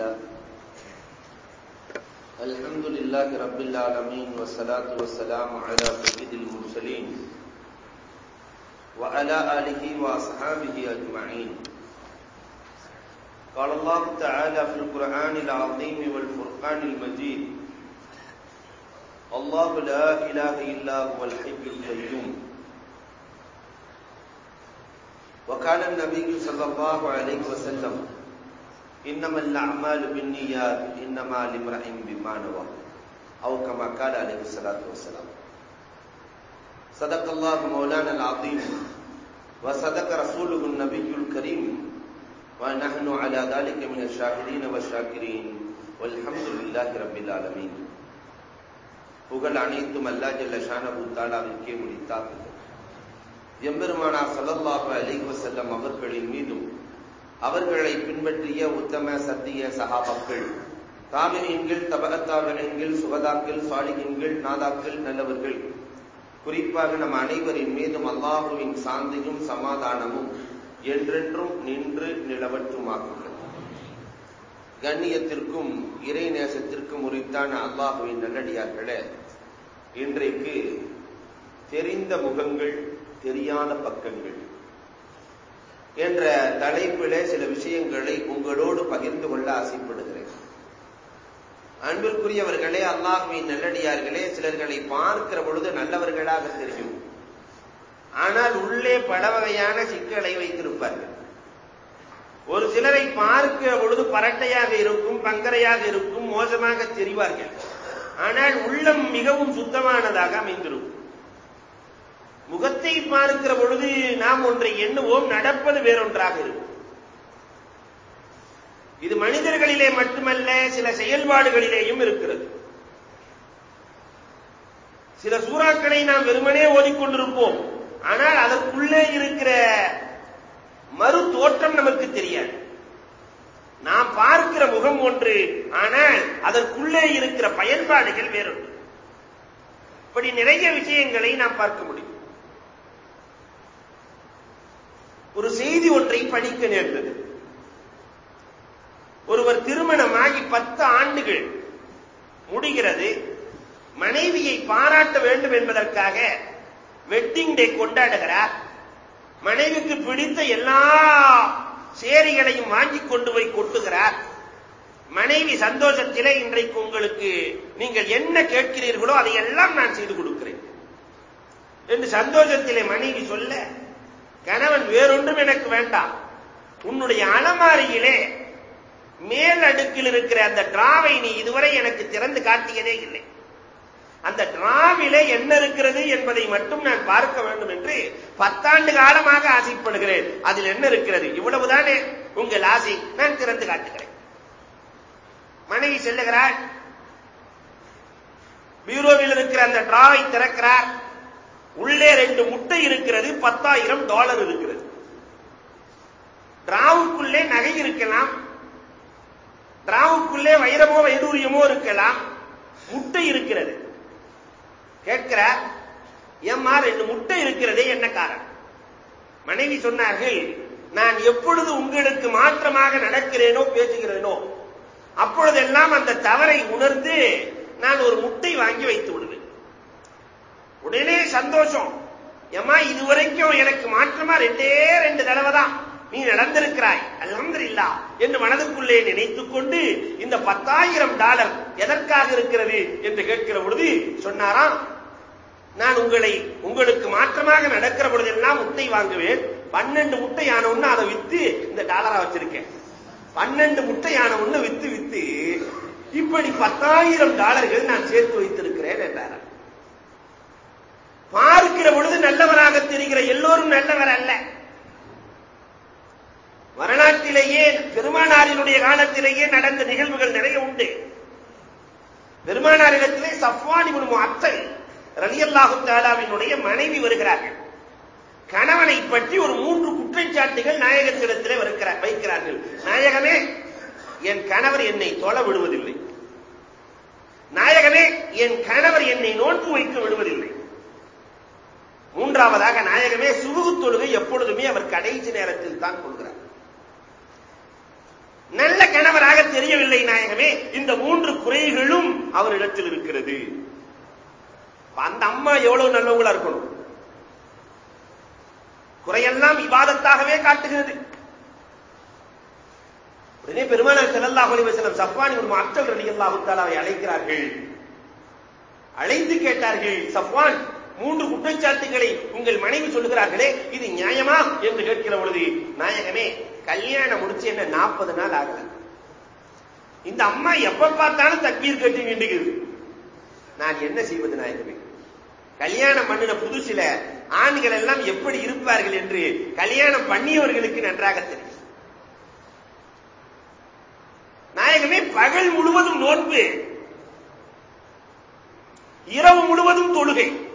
لله. الحمد لله رب العالمين والصلاة والسلام على سيد المرسلين وعلى آله وأصحابه أجمعين. قال الله تعالى في القرآن العظيم والفرقان المجيد الله لا إله إلا هو الحي القيوم. وقال النبي صلى الله عليه وسلم إنما الأعمال بالنيات إنما لامرئ بما نوى أو كما قال عليه الصلاة والسلام صدق الله مولانا العظيم وصدق رسوله النبي الكريم ونحن على ذلك من الشاهدين والشاكرين والحمد لله رب العالمين புகழ் அனைத்தும் அல்லா ஜல்ல ஷானபு தாலாவிற்கே முடித்தார்கள் எம்பெருமானார் சல்லல்லாஹு அலைஹி வஸல்லம் அவர்களின் மீதும் அவர்களை பின்பற்றிய உத்தம சத்திய சகாபாக்கள். தாமினீன்கள் தபகத்தாவினங்கள் சுகதாக்கள் சாலிகின்கள் நாதாக்கள் நல்லவர்கள். குறிப்பாக நம் அனைவரின் மீதும் அல்லாஹுவின் சாந்தியும் சமாதானமும் என்றென்றும் நின்று நிலவற்றுமாக்குங்கள் கண்ணியத்திற்கும் இறை நேசத்திற்கும் உரித்தான அல்லாஹுவின் நல்லடியார்களே இன்றைக்கு தெரிந்த முகங்கள் தெரியாத பக்கங்கள். என்ற தலைப்பிலே சில விஷயங்களை உங்களோடு பகிர்ந்து கொள்ள ஆசைப்படுகிறேன். அன்பிற்குரியவர்களே அல்லாஹுவின் நல்லடியார்களே சிலர்களை பார்க்கிற பொழுது நல்லவர்களாக தெரியும். ஆனால் உள்ளே பல வகையான சிக்கலை வைத்திருப்பார்கள். ஒரு சிலரை பார்க்கிற பொழுது பரட்டையாக இருக்கும் பங்கரையாக இருக்கும் மோசமாக தெரிவார்கள் ஆனால் உள்ளம் மிகவும் சுத்தமானதாக அமைந்திருக்கும். முகத்தை பார்க்கிற பொழுது நாம் ஒன்றை எண்ணுவோம் நடப்பது வேறொன்றாக இருக்கும். இது மனிதர்களிலே மட்டுமல்ல சில செயல்பாடுகளிலேயும் இருக்கிறது. சில சூறாக்களை நாம் வெறுமனே ஓதிக்கொண்டிருப்போம். ஆனால் அதற்குள்ளே இருக்கிற மறு தோற்றம் நமக்கு தெரியாது. நாம் பார்க்கிற முகம் ஒன்று ஆனால் அதற்குள்ளே இருக்கிற பயன்பாடுகள் வேறொன்று. இப்படி நிறைய விஷயங்களை நாம் பார்க்க முடியும். ஒரு செய்தி ஒன்றை படிக்க நேர்ந்தது. ஒருவர் திருமணமாகி பத்து ஆண்டுகள் முடிகிறது மனைவியை பாராட்ட வேண்டும் என்பதற்காக வெட்டிங் டே கொண்டாடுகிறார். மனைவிக்கு பிடித்த எல்லா சேரிகளையும் வாங்கி கொண்டு போய் கொட்டுகிறார். மனைவி சந்தோஷத்திலே இன்றைக்கு உங்களுக்கு நீங்கள் என்ன கேட்கிறீர்களோ அதையெல்லாம் நான் செய்து கொடுக்கிறேன். என்று சந்தோஷத்திலே மனைவி சொல்ல கணவன் வேறொன்றும் எனக்கு வேண்டாம். உன்னுடைய அலமாரியிலே மேல் அடுக்கில் இருக்கிற அந்த டிராவை நீ இதுவரை எனக்கு திறந்து காட்டியதே இல்லை. அந்த டிராவிலே என்ன இருக்கிறது என்பதை மட்டும் நான் பார்க்க வேண்டும் என்று பத்தாண்டு காலமாக ஆசைப்படுகிறேன். அதில் என்ன இருக்கிறது? இவ்வளவுதானே? உங்கள் ஆசை. நான் திறந்து காட்டுகிறேன். மனைவி செல்லுகிறார் பீரோவில் இருக்கிற அந்த டிராவை திறக்கிறார். உள்ளே ரெண்டு முட்டை இருக்கிறது பத்தாயிரம் டாலர் இருக்கிறது. டிராவுக்குள்ளே நகை இருக்கலாம். டிராவுக்குள்ளே வைரமோ வைடூரியமோ இருக்கலாம். முட்டை இருக்கிறது. கேட்கிற ஏம்மா ரெண்டு முட்டை இருக்கிறதே என்ன காரணம்? மனைவி சொன்னார்கள் நான் எப்பொழுது உங்களுக்கு மாற்றமாக நடக்கிறேனோ பேசுகிறேனோ அப்பொழுதெல்லாம் அந்த தவறை உணர்ந்து நான் ஒரு முட்டை வாங்கி வைத்து விடுவேன். உடனே சந்தோஷம். ஏமா இதுவரைக்கும் எனக்கு மாற்றமா ரெண்டே ரெண்டு தடவை தான் நீ நடந்திருக்கிறாய். அல்ஹம்துலில்லா என்று மனதுக்குள்ளே நினைத்துக் கொண்டு இந்த பத்தாயிரம் டாலர் எதற்காக இருக்கிறது என்று கேட்கிற பொழுது சொன்னாராம் நான் உங்களை உங்களுக்கு மாற்றமாக நடக்கிற பொழுதெல்லாம் முட்டை வாங்குவேன். பன்னெண்டு முட்டை ஆன ஒண்ணு அதை வித்து இந்த டாலரா வச்சிருக்கேன். பன்னெண்டு முட்டை ஆன ஒண்ணு வித்து வித்து இப்படி பத்தாயிரம் டாலர்கள் நான் சேர்த்து வைத்திருக்கிறேன் என்றார் பார்க்கிற பொழுது நல்லவராக தெரிகிற எல்லோரும் நல்லவர் அல்ல. வரலாற்றிலேயே பெருமானாரினுடைய காலத்திலேயே நடந்த நிகழ்வுகள் நிறைய உண்டு. பெருமானாரிடத்திலே சஃப்வானி முன் அத்தை ரலியல்லாஹு தாலாவினுடைய மனைவி வருகிறார்கள். கணவனை பற்றி ஒரு மூன்று குற்றச்சாட்டுகள் நாயகத்திடத்திலே வருகிறார் வைக்கிறார்கள். நாயகமே என் கணவர் என்னை தொழ விடுவதில்லை. நாயகமே என் கணவர் என்னை நோன்பு வைக்க விடுவதில்லை. மூன்றாவதாக நாயகமே சுகுகு தொழுகை எப்பொழுதுமே அவர் கடைசி நேரத்தில் தான் கொள்கிறார். நல்ல கணவராக தெரியவில்லை நாயகமே இந்த மூன்று குறைகளும் அவரிடத்தில் இருக்கிறது. அந்த அம்மா எவ்வளவு நல்லவங்களா இருக்கணும்? குறையெல்லாம் விவாதத்தாகவே காட்டுகிறது. உடனே பெருமானார் செல்லல்லாஹு அலைஹி வஸல்லம் ஒரு இப்னு அப்தல் ரலியல்லாஹு அழைக்கிறார்கள். அழைத்து கேட்டார்கள் சஃப்வான் மூன்று குற்றச்சாட்டுகளை உங்கள் மனைவி சொல்லுகிறார்களே இது நியாயமா என்று கேட்கிற பொழுது நாயகமே கல்யாணம் முடிச்சு என்ன நாற்பது நாள் ஆகல. இந்த அம்மா எப்ப பார்த்தாலும் தக்பீர் கட்டி நின்றுகிறது நான் என்ன செய்வது நாயகமே? கல்யாணம் பண்ணின புதுசில ஆண்கள் எல்லாம் எப்படி இருப்பார்கள் என்று கல்யாணம் பண்ணியவர்களுக்கு நன்றாக தெரியும். நாயகமே பகல் முழுவதும் நோன்பு இரவு முழுவதும் தொழுகை.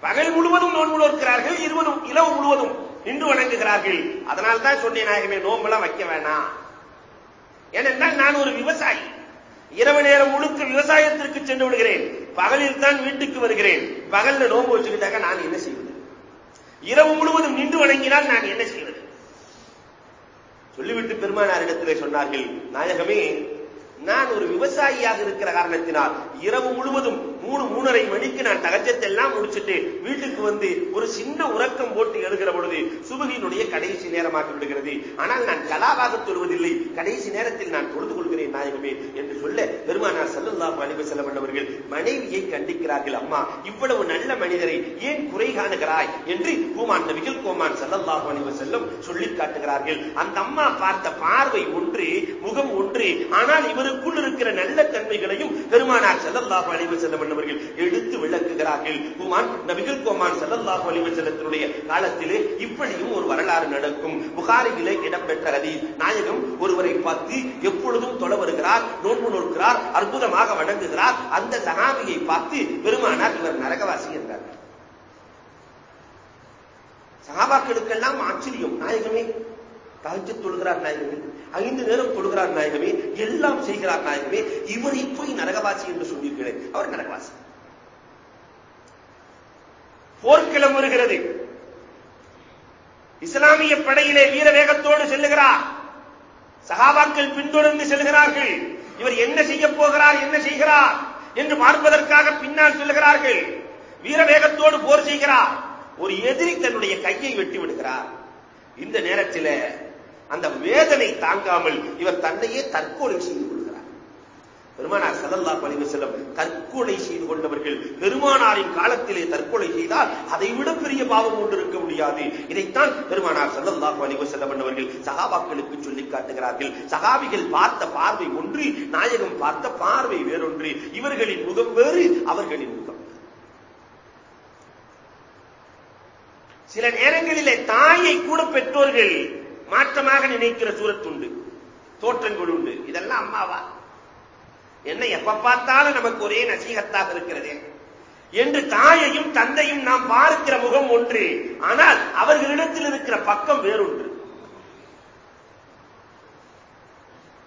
பகல் முழுவதும் நோன்பு நோக்கிறார்கள் இருவதும் இளவு முழுவதும் நின்று வணங்குகிறார்கள். அதனால் தான் சொன்னேன் நாயகமே நோம்பெல்லாம் வைக்க வேணாம். ஏனென்றால் நான் ஒரு விவசாயி. இரவு நேரம் முழுக்க விவசாயத்திற்கு சென்று விடுகிறேன். பகலில் தான் வீட்டுக்கு வருகிறேன். பகல்ல நோம்பு வச்சுக்கிட்டாக்க நான் என்ன செய்வது? இரவு முழுவதும் நின்று வணங்கினால் நான் என்ன செய்வது? சொல்லிவிட்டு பெருமானாரிடத்திலே சொன்னார்கள் நாயகமே நான் ஒரு விவசாயியாக இருக்கிற காரணத்தினால் இரவு முழுவதும் மூணு மூணரை மணிக்கு நான் தகஜத்தை எல்லாம் வீட்டுக்கு வந்து ஒரு சின்ன உறக்கம் போட்டு எழுகிற பொழுது சுபகியினுடைய கடைசி நேரமாகி விடுகிறது. ஆனால் நான் கலாவாக சொல்வதில்லை கடைசி நேரத்தில் நான் தொழுது கொள்கிறேன் நாயகமே என்று சொல்ல பெருமானார் செல்லல்லாஹு அலைஹி செல்ல வேண்டவர்கள் மனைவியை கண்டிக்கிறார்கள் அம்மா இவ்வளவு நல்ல மனிதரை ஏன் குறை காணுகிறாய்? என்று கூமான் நபிகள் கோமான் செல்லல்லா அலைஹி செல்லும் சொல்லி காட்டுகிறார்கள். அந்த அம்மா பார்த்த பார்வை ஒன்று முகம் ஒன்று ஆனால் இவருக்குள் இருக்கிற நல்ல தன்மைகளையும் பெருமானார் செல்லல்லாஹு அலைஹி செல்லம் என்பவர்கள் எடுத்து விளக்குகிறார்கள். குமான் நபிகள் கோமான் செல்லல்லாஹு அலைஹி செல்லத்தினுடைய காலத்திலே இப்படியும் ஒரு வரலாறு நடக்கும். புகாரியிலே இடம்பெற்ற ரதி நாயகம் ஒருவரை பார்த்து எப்பொழுதும் தொலை வருகிறார் நோன்பு நோக்கிறார் அற்புதமாக வணங்குகிறார். அந்த சகாபியை பார்த்து பெருமானார் இவர் நரகவாசி என்றார். சகாபாக்களுக்கெல்லாம் ஆச்சரியம் நாயகமே தாழ்ச்சி தொழுகிறார் நாயகமே ஐந்து நேரம் தொழுகிறார் நாயகமே எல்லாம் செய்கிறார் நாயகமே இவரை போய் நரகவாசி என்று சொல்லியிருக்கிறேன் அவர் நரகவாசி. போர்க்களம் வருகிறது. இஸ்லாமிய படையிலே வீர வேகத்தோடு செல்லுகிறார். சகாபாக்கள் பின்தொடர்ந்து செல்கிறார்கள். இவர் என்ன செய்ய போகிறார் என்ன செய்கிறார் என்று பார்ப்பதற்காக பின்னால் செல்கிறார்கள் வீர வேகத்தோடு போர் செய்கிறார். ஒரு எதிரி தன்னுடைய கையை வெட்டி விடுகிறார். இந்த நேரத்தில் அந்த வேதனை தாங்காமல் இவர் தன்னையே தற்கொலை செய்து கொள்கிறார். பெருமானார் சல்லல்லாஹு அலைஹி செல்லம் தற்கொலை செய்து கொண்டவர்கள் பெருமானாரின் காலத்திலே தற்கொலை செய்தால் அதை விட பெரிய பாவம் ஒன்று இருக்க முடியாது. இதைத்தான் பெருமானார் சல்லல்லாஹு அலைஹி செல்லம் என்பவர்கள் சகாபாக்களுக்கு சொல்லி காட்டுகிறார்கள். சகாபிகள் பார்த்த பார்வை ஒன்று நாயகம் பார்த்த பார்வை வேறொன்று. இவர்களின் முகம் வேறு அவர்களின் முகம். சில நேரங்களிலே தாயை கூட பெற்றோர்கள் மாற்றமாக நினைக்கிற சூரத்துண்டு தோற்றங்கள் உண்டு. இதெல்லாம் அம்மாவா? என்ன எப்ப பார்த்தாலும் நமக்கு ஒரே நசீகத்தாக இருக்கிறதே. என்று தாயையும் தந்தையும் நாம் பார்க்கிற முகம் ஒன்று. ஆனால் அவர்களிடத்தில் இருக்கிற பக்கம் வேறொன்று.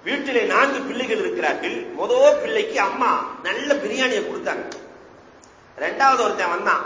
வீட்டிலே நான்கு பிள்ளைகள் இருக்கிறார்கள். மொதல் பிள்ளைக்கு அம்மா நல்ல பிரியாணியை கொடுத்தாங்க. ரெண்டாவது ஒருத்தன் வந்தான்.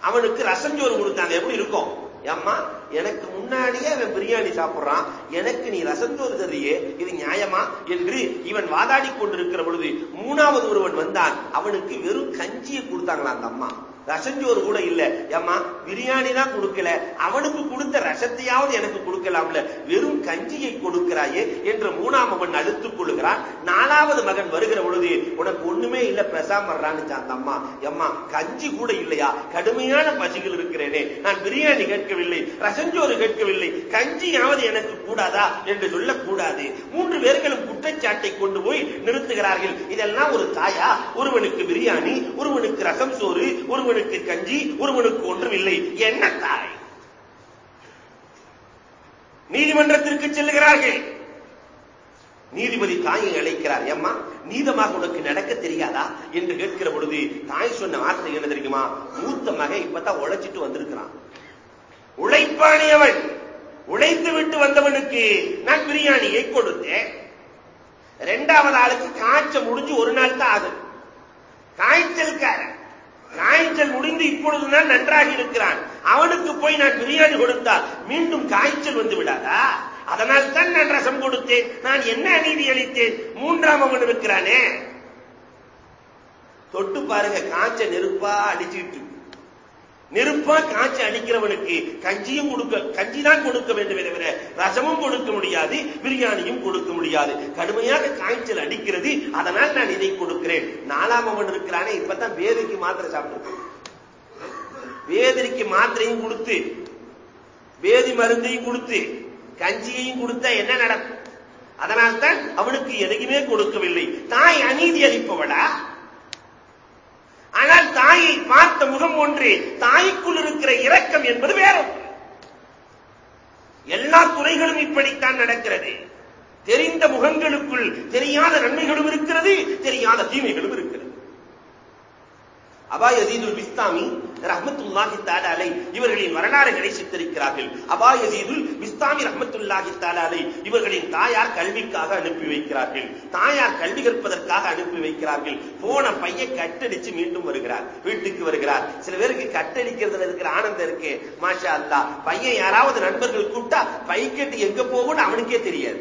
அவனுக்கு ரசஞ்சோறு கொடுத்தாங்க. எப்படி இருக்கும்? அம்மா எனக்கு முன்னாடியே அவன் பிரியாணி சாப்பிடுறான். எனக்கு நீ ரசஞ்சோறு தரியே இது நியாயமா? என்று இவன் வாதாடி கொண்டிருக்கிற பொழுது மூணாவது ஒருவன் வந்தான். அவனுக்கு வெறும் கஞ்சியை கொடுத்தாங்களா அந்த அம்மா? ரசஞ்சோறு கூட இல்ல. ஏமா பிரியாணி தான் கொடுக்கல. அவனுக்கு கொடுத்த ரசத்தையாவது எனக்கு கொடுக்கலாம்ல. வெறும் கஞ்சியை கொடுக்கிறாயே என்று மூணாம் மகன் அழுத்துக் கொள்கிறான். நாலாவது மகன் வருகிற பொழுது உனக்கு ஒண்ணுமே இல்ல பிரசாமர்றான்னு அந்த அம்மா எம்மா கஞ்சி கூட இல்லையா? கடுமையான பசிகள் இருக்கிறேனே. நான் பிரியாணி கேட்கவில்லை ரசஞ்சோறு கேட்கவில்லை. கஞ்சியாவது எனக்கு கூடாதா? என்று சொல்லக்கூடாது. மூன்று பேர்களும் குற்றச்சாட்டை கொண்டு போய் நிறுத்துகிறார்கள். இதெல்லாம் ஒரு தாயா? ஒருவனுக்கு பிரியாணி ஒருவனுக்கு ரசம் சோறு ஒருவன் ஒருவனுக்கு கஞ்சி ஒருவனுக்கு ஒன்றும் இல்லை. என்ன தாய்? நீதிமன்றத்திற்கு செல்லுகிறார்கள். நீதிபதி தாயை அழைக்கிறார். ஏம்மா நீதமாக உனக்கு நடக்க தெரியாதா? என்று கேட்கிற பொழுது தாய் சொன்ன வார்த்தை என்ன தெரியுமா? மூத்த மகன் இப்பதான் உழைச்சிட்டு வந்திருக்கிறான். உழைப்பானி அவன். உழைத்து விட்டு வந்தவனுக்கு நான் பிரியாணியை கொடுத்தேன். இரண்டாவது ஆளுக்கு காய்ச்சல் முடிஞ்சு ஒரு நாள் தான் ஆகுது. காய்ச்சல்காரன். காய்ச்சல் முடிந்து இப்பொழுதுதான் நன்றாக இருக்கிறான். அவனுக்கு போய் நான் பிரியாணி கொடுத்தால் மீண்டும் காய்ச்சல் வந்து விடாதா? அதனால் தான் நான் ரசம் கொடுத்தேன். நான் என்ன அநீதி அளித்தேன்? மூன்றாம் அவன் இருக்கிறானே. தொட்டு பாருங்க காய்ச்சல் நெருப்பா அடிச்சுட்டு நெருப்பா காய்ச்சி அடிக்கிறவனுக்கு கஞ்சியும் கொடுக்க கஞ்சி தான் கொடுக்க வேண்டும் தவிர ரசமும் கொடுக்க முடியாது பிரியாணியும் கொடுக்க முடியாது. கடுமையாக காய்ச்சல் அடிக்கிறது அதனால் நான் இதை கொடுக்கிறேன். நாலாம் அவன் இருக்கிறானே இப்பதான் வேதிக்கு மாத்திரை சாப்பிட்டு வேதிக்கு மாத்திரையும் கொடுத்து வேதி மருந்தையும் கொடுத்து கஞ்சியையும் கொடுத்தா என்ன நடக்கும்? அதனால்தான் அவனுக்கு எதையுமே கொடுக்கவில்லை. தாய் அநீதி அளிப்பவளா? ஆனால் தாயை பார்த்த முகம் ஒன்று தாய்க்குள் இருக்கிற இரக்கம் என்பது வேற. எல்லா துறைகளும் இப்படித்தான் நடக்கிறது. தெரிந்த முகங்களுக்குள் தெரியாத நன்மைகளும் இருக்கிறது தெரியாத தீமைகளும் இருக்கிறது. அபா யசீதுல் பிஸ்தாமி ரஹமத்துல்லாஹி தாலாலை இவர்களின் வரலாறுகளை சித்தரிக்கிறார்கள். அபா யசீதுல் பிஸ்தாமி ரஹமத்துல்லாஹி தாலாலை இவர்களின் தாயார் கல்விக்காக அனுப்பி வைக்கிறார்கள். தாயார் கல்வி கற்பதற்காக அனுப்பி வைக்கிறார்கள். போன பையன் கட்டடிச்சு மீண்டும் வருகிறார். வீட்டுக்கு வருகிறார். சில பேருக்கு கட்டடிக்கிறதுல இருக்கிற ஆனந்தம் இருக்கு. மாஷா அல்லா பையன் யாராவது நண்பர்கள் கூப்பிட்டா பைக்கெட்டு எங்க போகும்னு அவனுக்கே தெரியாது.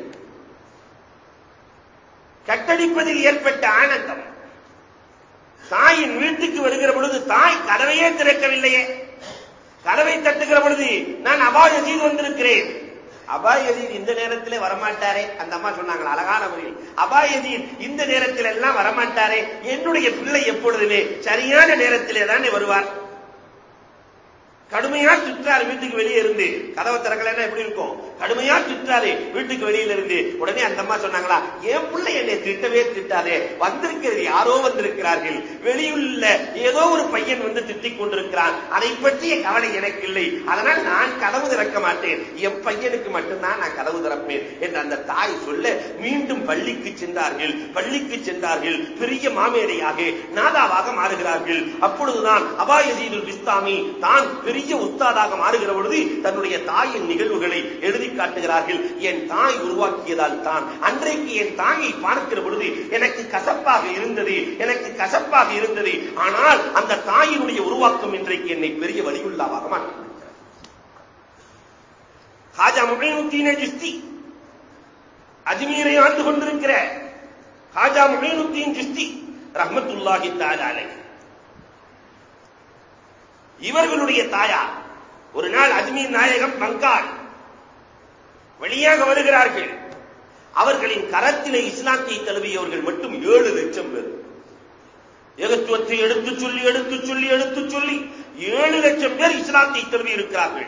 கட்டடிப்பதில் ஏற்பட்ட ஆனந்தம். தாயின் வீட்டுக்கு வருகிற பொழுது தாய் கதவையே திறக்கவில்லையே. கதவை தட்டுகிற பொழுது நான் அபாய செய்து வந்திருக்கிறேன் அபாயதீர் இந்த நேரத்திலே வரமாட்டாரே அந்த அம்மா சொன்னாங்க அழகான முறையில். அபாயதீர் இந்த நேரத்தில் எல்லாம் வரமாட்டாரே என்னுடைய பிள்ளை எப்பொழுதுமே சரியான நேரத்திலே தானே வருவார். கடுமையா சுற்றாரு வீட்டுக்கு வெளியே இருந்து கதவை திறக்கலன்னா எப்படி இருக்கும்? கடுமையா சுற்றாரு வீட்டுக்கு வெளியில இருந்து உடனே அந்த அம்மா சொன்னாங்களா என் பிள்ளை என்னை திட்டவே திட்டாதே வந்திருக்கிறது யாரோ வந்திருக்கிறார்கள். வெளியுள்ள ஏதோ ஒரு பையன் வந்து திட்டிக் கொண்டிருக்கிறான். அதை பற்றிய கவலை எனக்கு இல்லை. அதனால் நான் கதவு திறக்க மாட்டேன். என் பையனுக்கு மட்டும்தான் நான் கதவு திறப்பேன். என்று அந்த தாய் சொல்ல மீண்டும் பள்ளிக்கு சென்றார்கள். பள்ளிக்கு சென்றார்கள். பெரிய மாமேடையாக நாதாவாக மாறுகிறார்கள். அப்பொழுதுதான் அபாயசீது விஸ்தாமி தான் பெரிய உத்தாதாக மாறுகிற பொழுது தன்னுடைய தாயின் நிகழ்வுகளை எழுதி காட்டுகிறார்கள். என் தாய் உருவாக்கியதால் தான். அன்றைக்கு என் தாயை பார்க்கிற பொழுது எனக்கு கசப்பாக இருந்தது எனக்கு கசப்பாக இருந்தது. ஆனால் அந்த தாயினுடைய உருவாக்கம் இன்றைக்கு என்னை பெரிய வலியுள்ளாவாக மாற்றினார் ஹாஜா முகைனுத்தீன ஜிஸ்தி. அஜ்மீரை ஆண்டு கொண்டிருக்கிற ஹாஜா முகைனுத்தீன் ஜிஸ்தி. ரஹமத்துல்லாஹி தாலாலே இவர்களுடைய தாயார். ஒரு நாள் அஜ்மீர் நாயகம் பங்கால் வெளியாக வருகிறார்கள். அவர்களின் கரத்திலே இஸ்லாத்தை தழுவியவர்கள் மட்டும் ஏழு லட்சம் பேர். ஏகத்துவத்தை எடுத்து சொல்லி எடுத்து சொல்லி எடுத்து சொல்லி ஏழு லட்சம் பேர் இஸ்லாத்தை தழுவி இருக்கிறார்கள்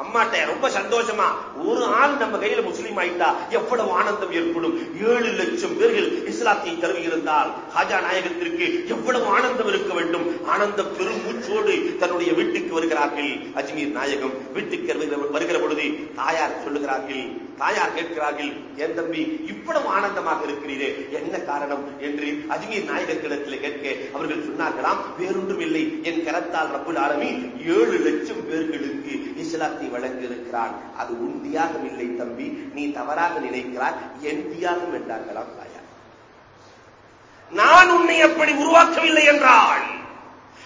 அம்மாட்ட ரொம்ப சந்தோஷமா ஒரு ஆள் நம்ம கையில முஸ்லீம் ஆயிட்டா எவ்வளவு ஆனந்தம் ஏற்படும்? ஏழு லட்சம் பேர்கள் இஸ்லாத்தை தழுவி இருந்தால் ஹாஜா நாயகத்திற்கு எவ்வளவு ஆனந்தம் இருக்க வேண்டும்? ஆனந்த பெருமூச்சோடு தன்னுடைய வீட்டுக்கு வருகிறார்கள். அஜ்மீர் நாயகம் வீட்டுக்கு வருகிற பொழுது தாயார் சொல்லுகிறார்கள் தாயார் கேட்கிறார்கள் என் தம்பி இவ்வளவு ஆனந்தமாக இருக்கிறீரே? என்ன காரணம்? என்று அஜ்மீர் நாயகத்திடத்தில் கேட்க அவர்கள் சொன்னார்களாம் வேறொன்றும் இல்லை. என் கரத்தால் ரப்புல் ஆலமி ஏழு லட்சம் பேர்களுக்கு இஸ்லாத்தை வழங்கியிருக்கிறான். அது உன் தியாகம் இல்லை தம்பி. நீ தவறாக நினைக்கிறாய். என் தியாகம் என்றார்களாம் தாயார். நான் உன்னை அப்படி உருவாக்கவில்லை என்றால்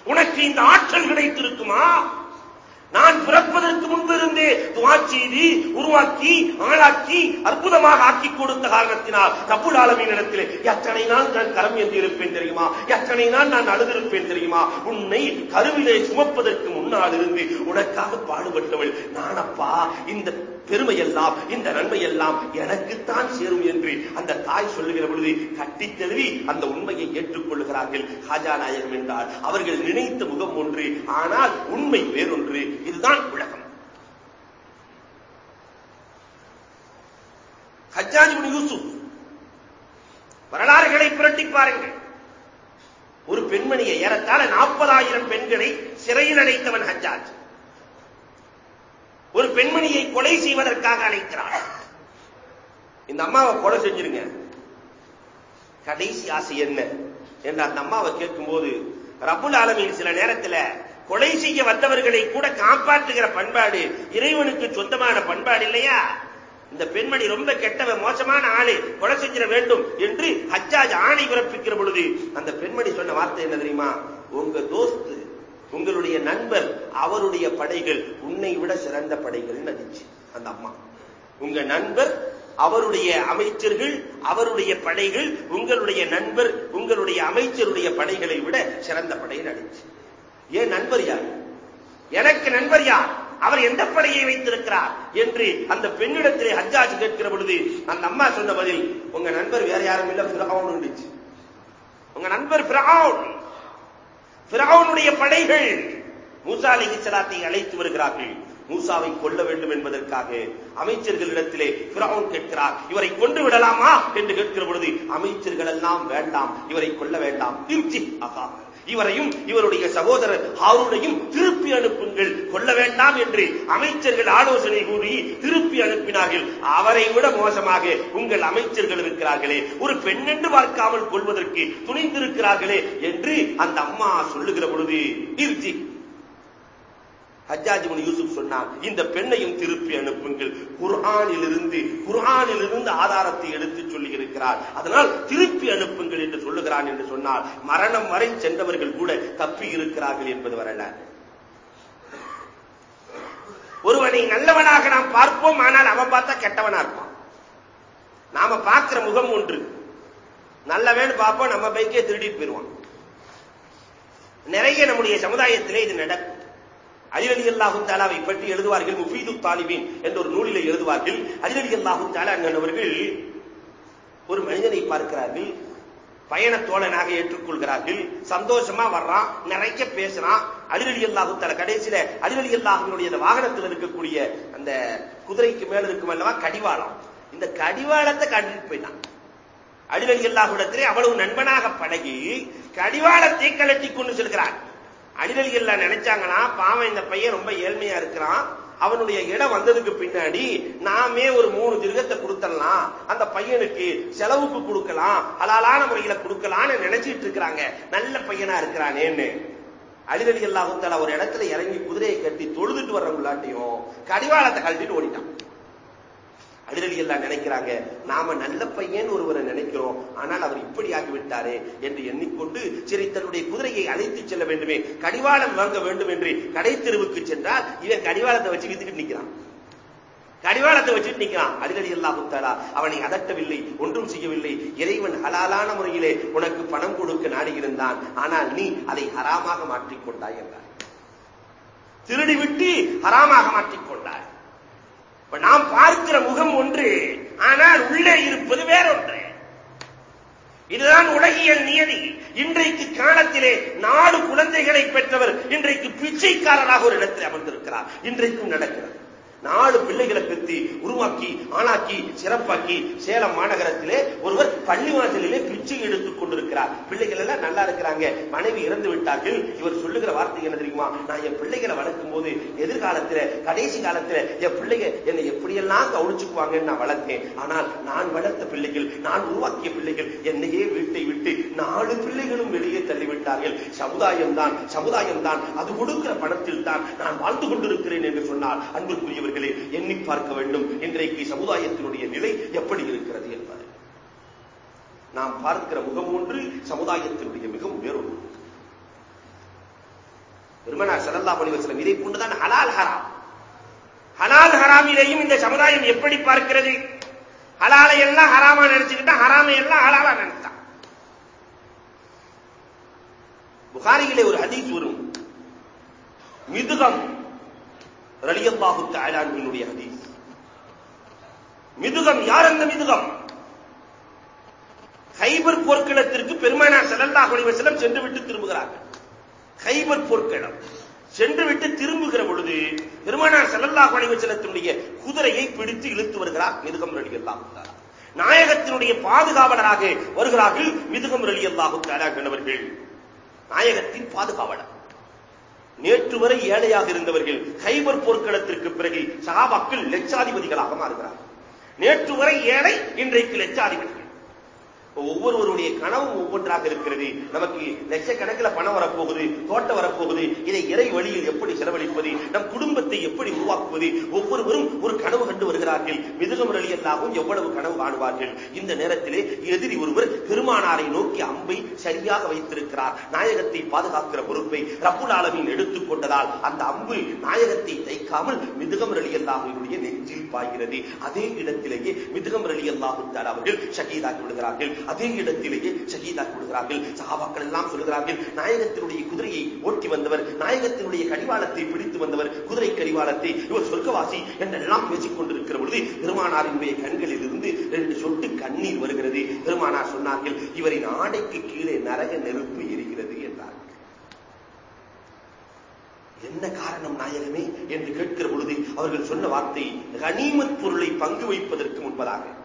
உனக்கு இந்த ஆற்றல் கிடைத்திருக்குமா? நான் பிறப்பதற்கு முன்பு இருந்தே துவா செய்தி உருவாக்கி ஆளாக்கி அற்புதமாக ஆக்கி கொடுத்த காரணத்தினால் தப்புள் ஆலமின் இடத்திலே எத்தனை நாள் நான் கரம் என்று இருப்பேன் தெரியுமா? எத்தனை நாள் நான் அழுதிருப்பேன் தெரியுமா? உன்னை கருவிலே சுமப்பதற்கு முன்னால் இருந்து உனக்காக பாடுபட்டவள் நானப்பா. இந்த பெருமையெல்லாம் இந்த நன்மை எல்லாம் எனக்குத்தான் சேரும் என்று அந்த தாய் சொல்லுகிற பொழுது கட்டித் தழுவி அந்த உண்மையை ஏற்றுக்கொள்கிறார்கள் ஹாஜா நாயகம் என்றால் அவர்கள் நினைத்த முகம் ஒன்று ஆனால் உண்மை வேறொன்று. இதுதான் உலகம். ஹஜ்ஜாஜ் யூசுப் வரலாறுகளை புரட்டி பாருங்கள். ஒரு பெண்மணியை ஏறத்தாழ நாற்பதாயிரம் பெண்களை சிறையில் அடைத்தவன் ஹஜ்ஜாஜ். ஒரு பெண்மணியை கொலை செய்வதற்காக அழைக்கிறார். இந்த அம்மாவை கொலை செஞ்சிருங்க. கடைசி ஆசை என்ன? என்று அந்த அம்மாவை கேட்கும்போது ரபுல் ஆலமின் சில நேரத்தில் கொலை செய்ய வந்தவர்களை கூட காப்பாற்றுகிற பண்பாடு இறைவனுக்கு சொந்தமான பண்பாடு இல்லையா? இந்த பெண்மணி ரொம்ப கெட்டவ மோசமான ஆளு கொலை செஞ்சிட வேண்டும் என்று ஹஜ்ஜாஜ் ஆணை பிறப்பிக்கிற பொழுது அந்த பெண்மணி சொன்ன வார்த்தை என்ன தெரியுமா? உங்க தோஸ்து உங்களுடைய நண்பர் அவருடைய படைகள் உன்னை விட சிறந்த படைகள் நடிச்சு அந்த அம்மா. உங்க நண்பர் அவருடைய அமைச்சர்கள் அவருடைய படைகள் உங்களுடைய நண்பர் உங்களுடைய அமைச்சருடைய படைகளை விட சிறந்த படை நடிச்சு ஏன் நண்பர் யார்? எனக்கு நண்பர் யார்? அவர் எந்த படையை வைத்திருக்கிறார் என்று அந்த பெண்ணிடத்திலே ஹஜ்ஜாஜ் கேட்கிற பொழுது அந்த அம்மா சொன்ன பதில் உங்க நண்பர் வேற யாரும் இல்ல பிராவுன் உங்க நண்பர் பிராவுன் பிராவுனுடைய படைகள் மூசா அலிஹிச்சலாத்தை அழைத்து வருகிறார்கள். மூசாவை கொல்ல வேண்டும் என்பதற்காக அமைச்சர்களிடத்திலே பிராவுன் கேட்கிறார். இவரை கொண்டு விடலாமா? என்று கேட்கிற பொழுது அமைச்சர்கள் எல்லாம் வேண்டாம் இவரை கொல்ல வேண்டாம். திருச்சி அகா இவரையும் இவருடைய சகோதரர் ஹாரூனையும் திருப்பி அனுப்புங்கள். கொல்ல வேண்டாம் என்று அமைச்சர்கள் ஆலோசனை கூறி திருப்பி அனுப்பினார்கள். அவரை விட மோசமாக உங்கள் அமைச்சர்கள் இருக்கிறார்களே. ஒரு பெண்ணென்று பார்க்காமல் கொள்வதற்கு துணிந்திருக்கிறார்களே என்று அந்த அம்மா சொல்லுகிற பொழுது திருச்சி ஹஜ்ஜாஜிமன் யூசுப் சொன்னார் இந்த பெண்ணையும் திருப்பி அனுப்புங்கள். குர்ஆனிலிருந்து குர்ஆனிலிருந்து ஆதாரத்தை எடுத்து சொல்லி இருக்கிறார் அதனால் திருப்பி அனுப்புங்கள் என்று சொல்லுகிறான் என்று சொன்னால் மரணம் வரை சென்றவர்கள் கூட தப்பி இருக்கிறார்கள் என்பது வரலாறு ஒருவனை நல்லவனாக நாம் பார்ப்போம் ஆனால் அவன் பார்த்தா கெட்டவனா இருப்பான். நாம பார்க்கிற முகம் ஒன்று. நல்லவேன்னு பார்ப்போம் நம்ம பைக்கே திருடி போயிருவான் நிறைய நம்முடைய சமுதாயத்திலே இது நடக்கும். அலிரலி அல்லாஹு தாலாவை பற்றி எழுதுவார்கள் முஃபீது தாலிபின் என்ற ஒரு நூலிலே எழுதுவார்கள். அலிரலி அல்லாஹு தாலா அவர்கள் ஒரு மனிதனை பார்க்கிறார்கள். பயண தோழனாக ஏற்றுக்கொள்கிறார்கள். சந்தோஷமா வர்றான் நிறைய பேசுறான். அலிரலி அல்லாஹு கடைசியில அலிரலி அல்லாஹுடைய வாகனத்தில் இருக்கக்கூடிய அந்த குதிரைக்கு மேல இருக்கும் அல்லவா கடிவாளம். இந்த கடிவாளத்தை கண்டுட்டு போயிட்டான். அலிரலி அல்லாஹுடத்திலே அவ்வளவு நண்பனாக பழகி கடிவாளத்தை கலட்டி கொண்டு செல்கிறான். அடிதல்கள் நினைச்சாங்கன்னா பாவம் இந்த பையன் ரொம்ப ஏழ்மையா இருக்கிறான். அவனுடைய இடம் வந்ததுக்கு பின்னாடி நாமே ஒரு மூணு திருகத்தை கொடுத்தலாம் அந்த பையனுக்கு செலவுக்கு கொடுக்கலாம் ஹலாலான முறையில கொடுக்கலாம்னு நினைச்சிட்டு இருக்கிறாங்க. நல்ல பையனா இருக்கிறானேன்னு. அடிதடி எல்லாத்தால ஒரு இடத்துல இறங்கி குதிரையை கட்டி தொழுதுட்டு வர்றவங்களாட்டையும் கடிவாளத்தை கழட்டிட்டு ஓடிட்டான். அடிரடி எல்லாம் நினைக்கிறாங்க. நாம நல்ல பையன் ஒருவரை நினைக்கிறோம். ஆனால் அவர் இப்படி ஆகிவிட்டாரே என்று எண்ணிக்கொண்டு சரி தன்னுடைய குதிரையை அழைத்து செல்ல வேண்டுமே. கடிவாளம் வாங்க வேண்டும் என்று கடை தெருவுக்கு சென்றால் இவன் கடிவாளத்தை வச்சு வித்துக்கிட்டு நிற்கிறான். கடிவாளத்தை வச்சுட்டு நிற்கிறான். அடிதடி எல்லாம் முத்தாரா அவனை அதட்டவில்லை ஒன்றும் செய்யவில்லை. இறைவன் ஹலாலான முறையிலே உனக்கு பணம் கொடுக்க நாடுகிருந்தான் ஆனால் நீ அதை ஹராமாக மாற்றிக்கொண்டாய் என்றார். திருடி விட்டு ஹராமாக மாற்றிக்கொண்டாய் நாம் பார்க்கிற முகம் ஒன்று ஆனால் உள்ளே இருப்பது வேறொன்று. இதுதான் உலகியல் நியதி. இன்றைக்கு காலத்திலே நாலு குழந்தைகளை பெற்றவர் இன்றைக்கு பிச்சைக்காரராக ஒரு இடத்தில் அமர்ந்திருக்கிறார். இன்றைக்கும் நடக்கிறது. நாலு பிள்ளைகளை பெற்று உருவாக்கி ஆளாக்கி சிறப்பாக்கி சேலம் மாநகரத்திலே ஒருவர் பள்ளி வாசலிலே பிச்சை எடுத்துக் கொண்டிருக்கிறார். பிள்ளைகள் எல்லாம் நல்லா இருக்கிறாங்க. மனைவி இறந்து விட்டார்கள். இவர் சொல்லுகிற வார்த்தை என்ன தெரியுமா? நான் என் பிள்ளைகளை வளர்க்கும் போது எதிர்காலத்தில் கடைசி காலத்தில் என் பிள்ளைங்க என்னை எப்படியெல்லாம் கவனிச்சுக்குவாங்கன்னு நான் வளர்த்தேன். ஆனால் நான் வளர்த்த பிள்ளைகள் நான் உருவாக்கிய பிள்ளைகள் என்னையே வீட்டை விட்டு நாலு பிள்ளைகளும் வெளியே தள்ளிவிட்டார்கள். சமுதாயம் தான் சமுதாயம் தான் அது கொடுக்கிற பணத்தில் தான் நான் வாழ்ந்து கொண்டிருக்கிறேன் என்று சொன்னால் அன்புக்குரியவர்கள் அவர்களே எண்ணி பார்க்க வேண்டும். இன்றைக்கு சமுதாயத்தினுடைய நிலை எப்படி இருக்கிறது என்பது. நாம் பார்க்கிற முகம் ஒன்று சமுதாயத்தினுடைய மிகவும் வேறொன்று பெருமனார் செல்லல்லா பணிவசலம் இதை போன்றுதான் ஹலால் ஹராம். ஹலால் ஹராமிலேயும் இந்த சமுதாயம் எப்படி பார்க்கிறது? ஹலாலை எல்லாம் ஹராமா நினைச்சுக்கிட்டா ஹராமை எல்லாம் ஹலாலா நினைச்சான் புகாரியிலே ஒரு ஹதீஸ் வரும். மிதுகம் ரலியல்லாஹு தாலான்களுடைய ஹதீஸ். மிதுகம் யார் அந்த மிதுகம்? ஹைபர் போர்க்களத்திற்கு பெருமானார் செல்லல்லாஹு அலைஹி சென்று விட்டு திரும்புகிறார்கள். ஹைபர் போர்க்களம் சென்று விட்டு திரும்புகிற பொழுது பெருமானார் செல்லல்லாஹு அலைஹி குதிரையை பிடித்து இழுத்து வருகிறார் மிதுகம் ரலியல்லாஹு நாயகத்தினுடைய பாதுகாவலராக வருகிறார்கள் மிதுகம் ரலியல்லாஹு தஆலா என்பவர்கள். நாயகத்தின் பாதுகாவலர். நேற்று வரை ஏழையாக இருந்தவர்கள் கைபர் போர்க்களத்திற்கு பிறகு சகாபாக்கள் லட்சாதிபதிகளாக மாறுகிறார்கள். நேற்று வரை ஏழை இன்றைக்கு லட்சாதிபதி. ஒவ்வொருவருடைய கனவும் ஒவ்வொன்றாக இருக்கிறது. நமக்கு லட்சக்கணக்கில் பணம் வரப்போகுது தோட்டம் வரப்போகுது. இதை இறை வழியில் எப்படி செலவழிப்பது? நம் குடும்பத்தை எப்படி உருவாக்குவது? ஒவ்வொருவரும் ஒரு கனவு கண்டு வருகிறார்கள். மிதுகம் ரலியல்லாகவும் எவ்வளவு கனவு காணுவார்கள்? இந்த நேரத்திலே எதிரி ஒருவர் பெருமானாரை நோக்கி அம்பை சரியாக வைத்திருக்கிறார். நாயகத்தை பாதுகாக்கிற பொறுப்பை ரப்புல் ஆலமின் எடுத்துக்கொண்டதால் அந்த அம்பு நாயகத்தை தைக்காமல் மிதுகம் ரலியல்லாஹுடைய நெஞ்சில் பாய்கிறது. அதே இடத்திலேயே மிதுகம் ரலியல்லாஹு அவர்கள் ஷகீதாக்கி விடுகிறார்கள். அதே இடத்திலேயே ஷகீதாக்கி விடுகிறார்கள் சகாபாக்கள் எல்லாம் சொல்கிறார்கள் நாயகத்தினுடைய குதிரையை ஓட்டி வந்தவர் நாயகத்தினுடைய கடிவாளத்தை பிடித்து வந்தவர் குதிரை கடிவாளத்தை இவர் சொர்க்கவாசி என்றெல்லாம் பேசிக் கொண்டிருக்கிற பொழுது பெருமானாரினுடைய கண்களில் இருந்து ரெண்டு சொட்டு கண்ணீர் வருகிறது. பெருமானார் சொன்னார்கள் இவரின் ஆடைக்கு கீழே நரக நெருப்பு எரிகிறது என்றார். என்ன காரணம் நாயகமே? என்று கேட்கிற பொழுது அவர்கள் சொன்ன வார்த்தை கனிமத் பொருளை பங்கு வைப்பதற்கு முன்பதாக.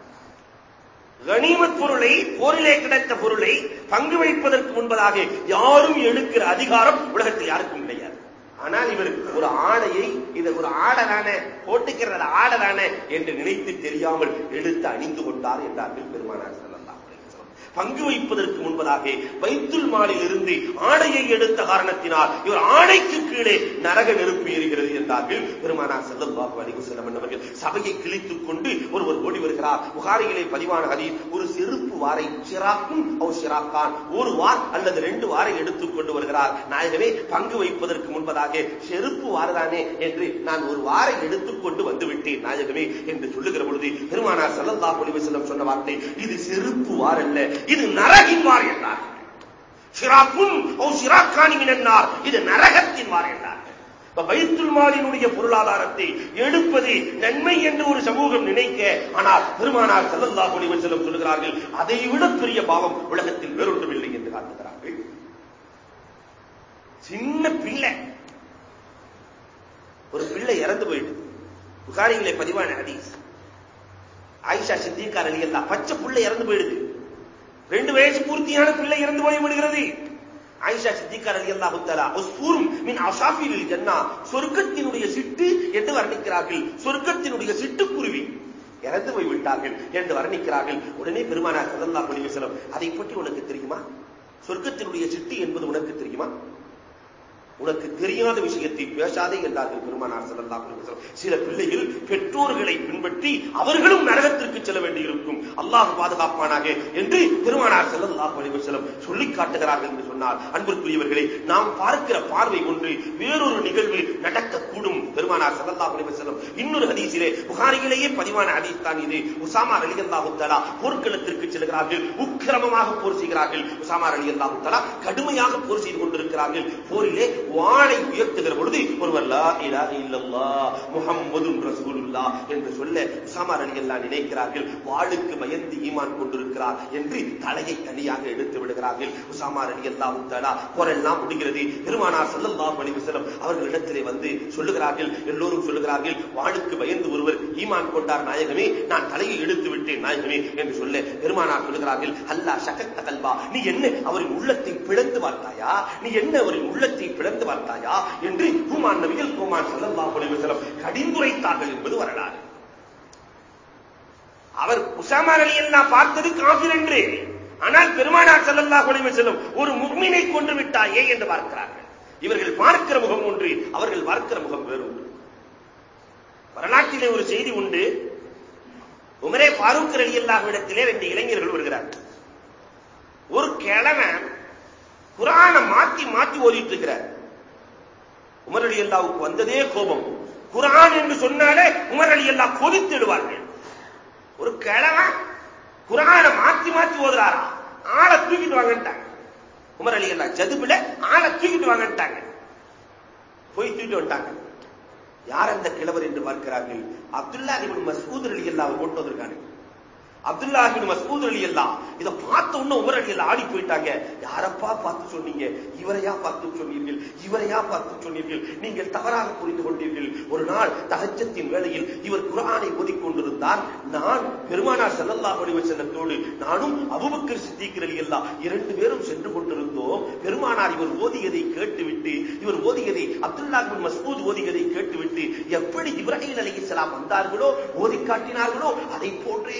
கனிமத் பொருளை போரிலே கிடைத்த பொருளை பங்கு வைப்பதற்கு முன்பதாக யாரும் எடுக்கிற அதிகாரம் உலகத்தில் யாருக்கும் கிடையாது. ஆனால் இவர் ஒரு ஆடையை இது ஒரு ஆடை போட்டுக்கிறது ஆடை என்று நினைத்து தெரியாமல் எடுத்து அணிந்து கொண்டார் என்றார்கள் பெருமானார். பங்கு வைப்பதற்கு முன்பதாக வைத்துல் மாலில் இருந்து ஆடையை எடுத்த காரணத்தினால் இவர் ஆடைக்கு கீழே நரக நெருப்பு ஏறுகிறது என்றார்கள். பெருமானா செல்லல்லாஹு அலைஹி செல்லம் அவர்கள் சபையை கிழித்துக் கொண்டு ஒருவர் ஓடி வருகிறார். புகாரிகளை பதிவான ஹதீஸ் ஒரு செருப்பு வாரை சிராக்கும் சிராக்கான் ஒரு வார் அல்லது ரெண்டு வாரை எடுத்துக் கொண்டு வருகிறார். நாயகமே பங்கு வைப்பதற்கு முன்பதாக செருப்பு வாரதானே என்று நான் ஒரு வாரை எடுத்துக் கொண்டு நாயகமே என்று சொல்லுகிற பொழுது பெருமானார் செல்லல்லாஹு அலைஹி செல்லம் சொன்ன வார்த்தை இது செருப்பு வாரல்ல இது நரகின் என்றார்கள் என்றார். சிராக்கும் ஓ சிராக்கானின் இது நரகத்தின் வார் என்றார். வைத்துல் மாலினுடைய பொருளாதாரத்தை எடுப்பது நன்மை என்று ஒரு சமூகம் நினைக்க ஆனால் பெருமானார் செல்லல்லா ஒளிவர் செல்லம் சொல்கிறார்கள் அதை விட பெரிய பாவம் உலகத்தில் வேறொன்றுமில்லை என்று காட்டுகிறார்கள். சின்ன பிள்ளை. ஒரு பிள்ளை இறந்து போயிடுது புகாரிகளை பதிவான ஹதீஸ். ஆயிஷா சித்திகார் அலி அல்லா பச்சை புள்ள இறந்து போயிடுது. ரெண்டு வயசு பூர்த்தியான பிள்ளை இறந்து போய் விடுகிறது. ஆயிஷா சித்திகார் அலி அல்லாஹு தலா உஸ்பூரும் மின் அஷாஃபில் ஜன்னா சொர்க்கத்தினுடைய சிட்டு என்று வர்ணிக்கிறார்கள். சொர்க்கத்தினுடைய சிட்டுக்குருவி இறந்து போய் விட்டார்கள் என்று வர்ணிக்கிறார்கள். உடனே பெருமானார் சல்லல்லாஹு அலைஹி வஸல்லம் அதை பற்றி உனக்கு தெரியுமா? சொர்க்கத்தினுடைய சிட்டு என்பது உனக்கு தெரியுமா? உனக்கு தெரியாத விஷயத்தை பேசாதே என்றார்கள் பெருமானார் ஸல்லல்லாஹு சில பிள்ளைகள் பெற்றோர்களை பின்பற்றி அவர்களும் நரகத்திற்கு செல்ல வேண்டியிருக்கும். அல்லாஹ் பாதுகாப்பானாக என்று பெருமானார் ஸல்லல்லாஹு அலைஹி சொல்லி காட்டுகிறார்கள் என்று சொன்னார். அன்பிற்குரியவர்களே நாம் பார்க்கிற பார்வை ஒன்று வேறொரு நிகழ்வு நடக்கக்கூடும். பெருமானார் ஸல்லல்லாஹு அலைஹி இன்னொரு ஹதீசிலே புகாரியிலேயே பதிவான ஹதீஸ் தான் இது. உசாமா அலி அல்லாஹுத்தலா போர்க்களத்திற்கு செல்கிறார்கள். உக்கிரமமாக போர் செய்கிறார்கள். உசாமா அலி அல்லாஹுத்தலா கடுமையாக போர் செய்து கொண்டிருக்கிறார்கள். போரிலே வாளை உயர்த்துகிற பொழுது ஒருவர் லா இலாஹ என்று சொல்ல உசாமா நினைக்கிறார்கள். வாளுக்கு பயந்து ஈமான் கொண்டிருக்கிறார் என்று தலையை தனியாக எடுத்து விடுகிறார்கள். உசாமா ரலியல்லாஹு தஆலா போரெல்லாம் முடிகிறது. பெருமானார் செல்லல்லா பணிவிசலம் அவர்களிடத்திலே வந்து சொல்லுகிறார்கள். எல்லோரும் சொல்லுகிறார்கள் வாளுக்கு பயந்து ஒருவர் ஈமான் கொண்டார் நாயகமே நான் தலையை எடுத்து விட்டேன் நாயகமே என்று சொல்ல பெருமானார் சொல்லுகிறார்கள் அல்லாஹ் சகத்த கல்வா நீ என்ன அவரின் உள்ளத்தை பிளந்து பார்த்தாயா நீ என்ன அவரின் உள்ளத்தை பிளந்து பார்த்தாயா என்று ஹூமான் நபிகள் ஹூமான் செல்லல்லா அலைஹி கடிந்துரைத்தார்கள் என்பது வரலாறு. அவர் உசாமா ரலியல்லாஹு பார்த்தது காஃபிர் என்று. ஆனால் பெருமானார் செல்லல்லா அலைஹி செல்லும் ஒரு முக்மினை கொன்று விட்டாயே என்று பார்க்கிறார்கள். இவர்கள் பார்க்கிற முகம் ஒன்று அவர்கள் பார்க்கிற முகம் வேறு ஒன்று வரலாற்றிலே ஒரு செய்தி உண்டு. உமரே பாரூக் அலி அல்லாஹ்விடத்திலே ரெண்டு இளைஞர்கள் வருகிறார்கள். ஒரு கிழமை குரான மாத்தி மாத்தி ஓதிட்டு இருக்கிறார் உமர் அலி அல்லாவுக்கு வந்ததே கோபம். குரான் என்று சொன்னாலே உமர் அலி அல்லா கொதித்திடுவார்கள். ஒரு கிழமை குரான மாத்தி மாத்தி ஓதுறாரா? ஆளை தூக்கிட்டு வாங்கட்டாங்க உமர் அலி அல்லா ஜதுபில ஆளை தூக்கிட்டு வாங்கட்டாங்க போய் தூக்கிட்டு வந்துட்டாங்க. யார் அந்த கிழவர் என்று பார்க்கிறார்கள்? அப்துல்லா இவன் மசூத் அலி அல்லா கொண்டு வந்திருக்காங்க. அப்துல்லாஹின் மசூத் அலி எல்லாம் இதை பார்த்த உடனே உமர் அலி எல்லாம் ஆடி போயிட்டாங்க. யாரப்பா பார்த்து சொன்னீங்க? இவரையா பார்த்து சொன்னீர்கள்? இவரையா பார்த்து சொன்னீர்கள்? நீங்கள் தவறாக புரிந்து கொண்டீர்கள். ஒரு நாள் தகச்சத்தின் வேளையில் இவர் குரானை ஓதிக்கொண்டிருந்தார் நான் பெருமானார் செல்லல்லா அலைஹி வஸல்லத்தோடு நானும் அபுபக்கர் சித்திக் அலி அல்லா இரண்டு பேரும் சென்று கொண்டிருந்தோம். பெருமானார் இவர் ஓதியதை கேட்டுவிட்டு இவர் ஓதியதை அப்துல்லாஹின் மசூத் ஓதியதை கேட்டுவிட்டு எப்படி இப்ராஹிம் அலைஹிஸ்ஸலாம் வந்தார்களோ ஓதி காட்டினார்களோ அதை போன்றே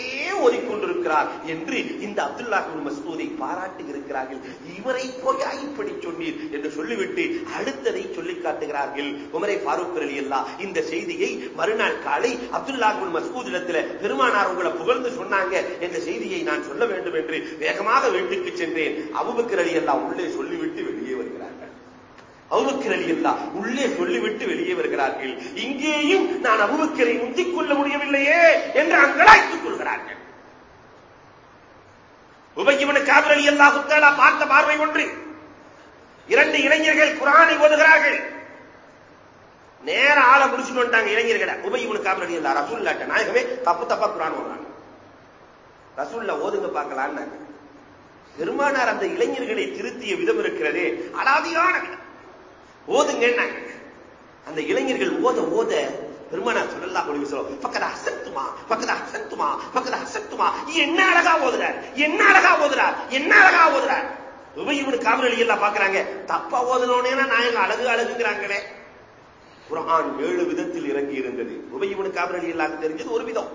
ஓதிக்கொண்டிருக்கிறார் என்று இந்த அப்துல்லா மசூதை மஸ்பூதை பாராட்டி இருக்கிறார்கள் இவரை போயா இப்படி சொன்னீர் என்று சொல்லிவிட்டு அடுத்ததை சொல்லிக் காட்டுகிறார்கள். உமரை பாரூக் அலி அல்லா இந்த செய்தியை மறுநாள் காலை அப்துல்லா மசூத் இடத்துல பெருமானார் உங்களை புகழ்ந்து சொன்னாங்க என்ற செய்தியை நான் சொல்ல வேண்டும் என்று வேகமாக வீட்டுக்கு சென்றேன். அபுபக்கர் அலி அல்லா உள்ளே சொல்லிவிட்டு வெளியே வருகிறார்கள். அபுபக்கர் அலி அல்லா உள்ளே சொல்லிவிட்டு வெளியே வருகிறார்கள். இங்கேயும் நான் அபுபக்கரை முந்திக் கொள்ள முடியவில்லையே என்று அங்கலாய்த்துக் கொள்கிறார்கள். உபயவனு காபிர் அலி அல்லா பார்த்த பார்வை ஒன்று. இரண்டு இளைஞர்கள் குரானை ஓதுகிறார்கள். நேர ஆளை முடிச்சுட்டு வந்துட்டாங்க இளைஞர்களை. உபயவனு காபிர் அலி அல்லா ரசூல்லாட்ட நாயகமே தப்பு தப்பா குரான் ஓடுறாங்க ரசூல்ல ஓதுங்க பார்க்கலான்னு பெருமானார் அந்த இளைஞர்களை திருத்திய விதம் இருக்கிறது அடாதியான விதம். ஓதுங்க அந்த இளைஞர்கள் ஓத ஓத பெருமானார் சொல்லலாம் ஒளிவு சொல்லுவோம் பக்கதா அசத்துமா பக்கதா அசத்துமா பக்கதா அசத்துமா என்ன அழகா ஓதுறார் என்ன அழகா ஓதுறார் என்ன அழகா ஓதுறார் இவனு காவலி எல்லாம் பாக்குறாங்க தப்பா ஓதுனோனே நான் அழகு அழகுங்கிறாங்களே. குரான் ஏழு விதத்தில் இறங்கி இருந்தது. உபயோக காவலி எல்லாம் தெரிஞ்சது ஒரு விதம்.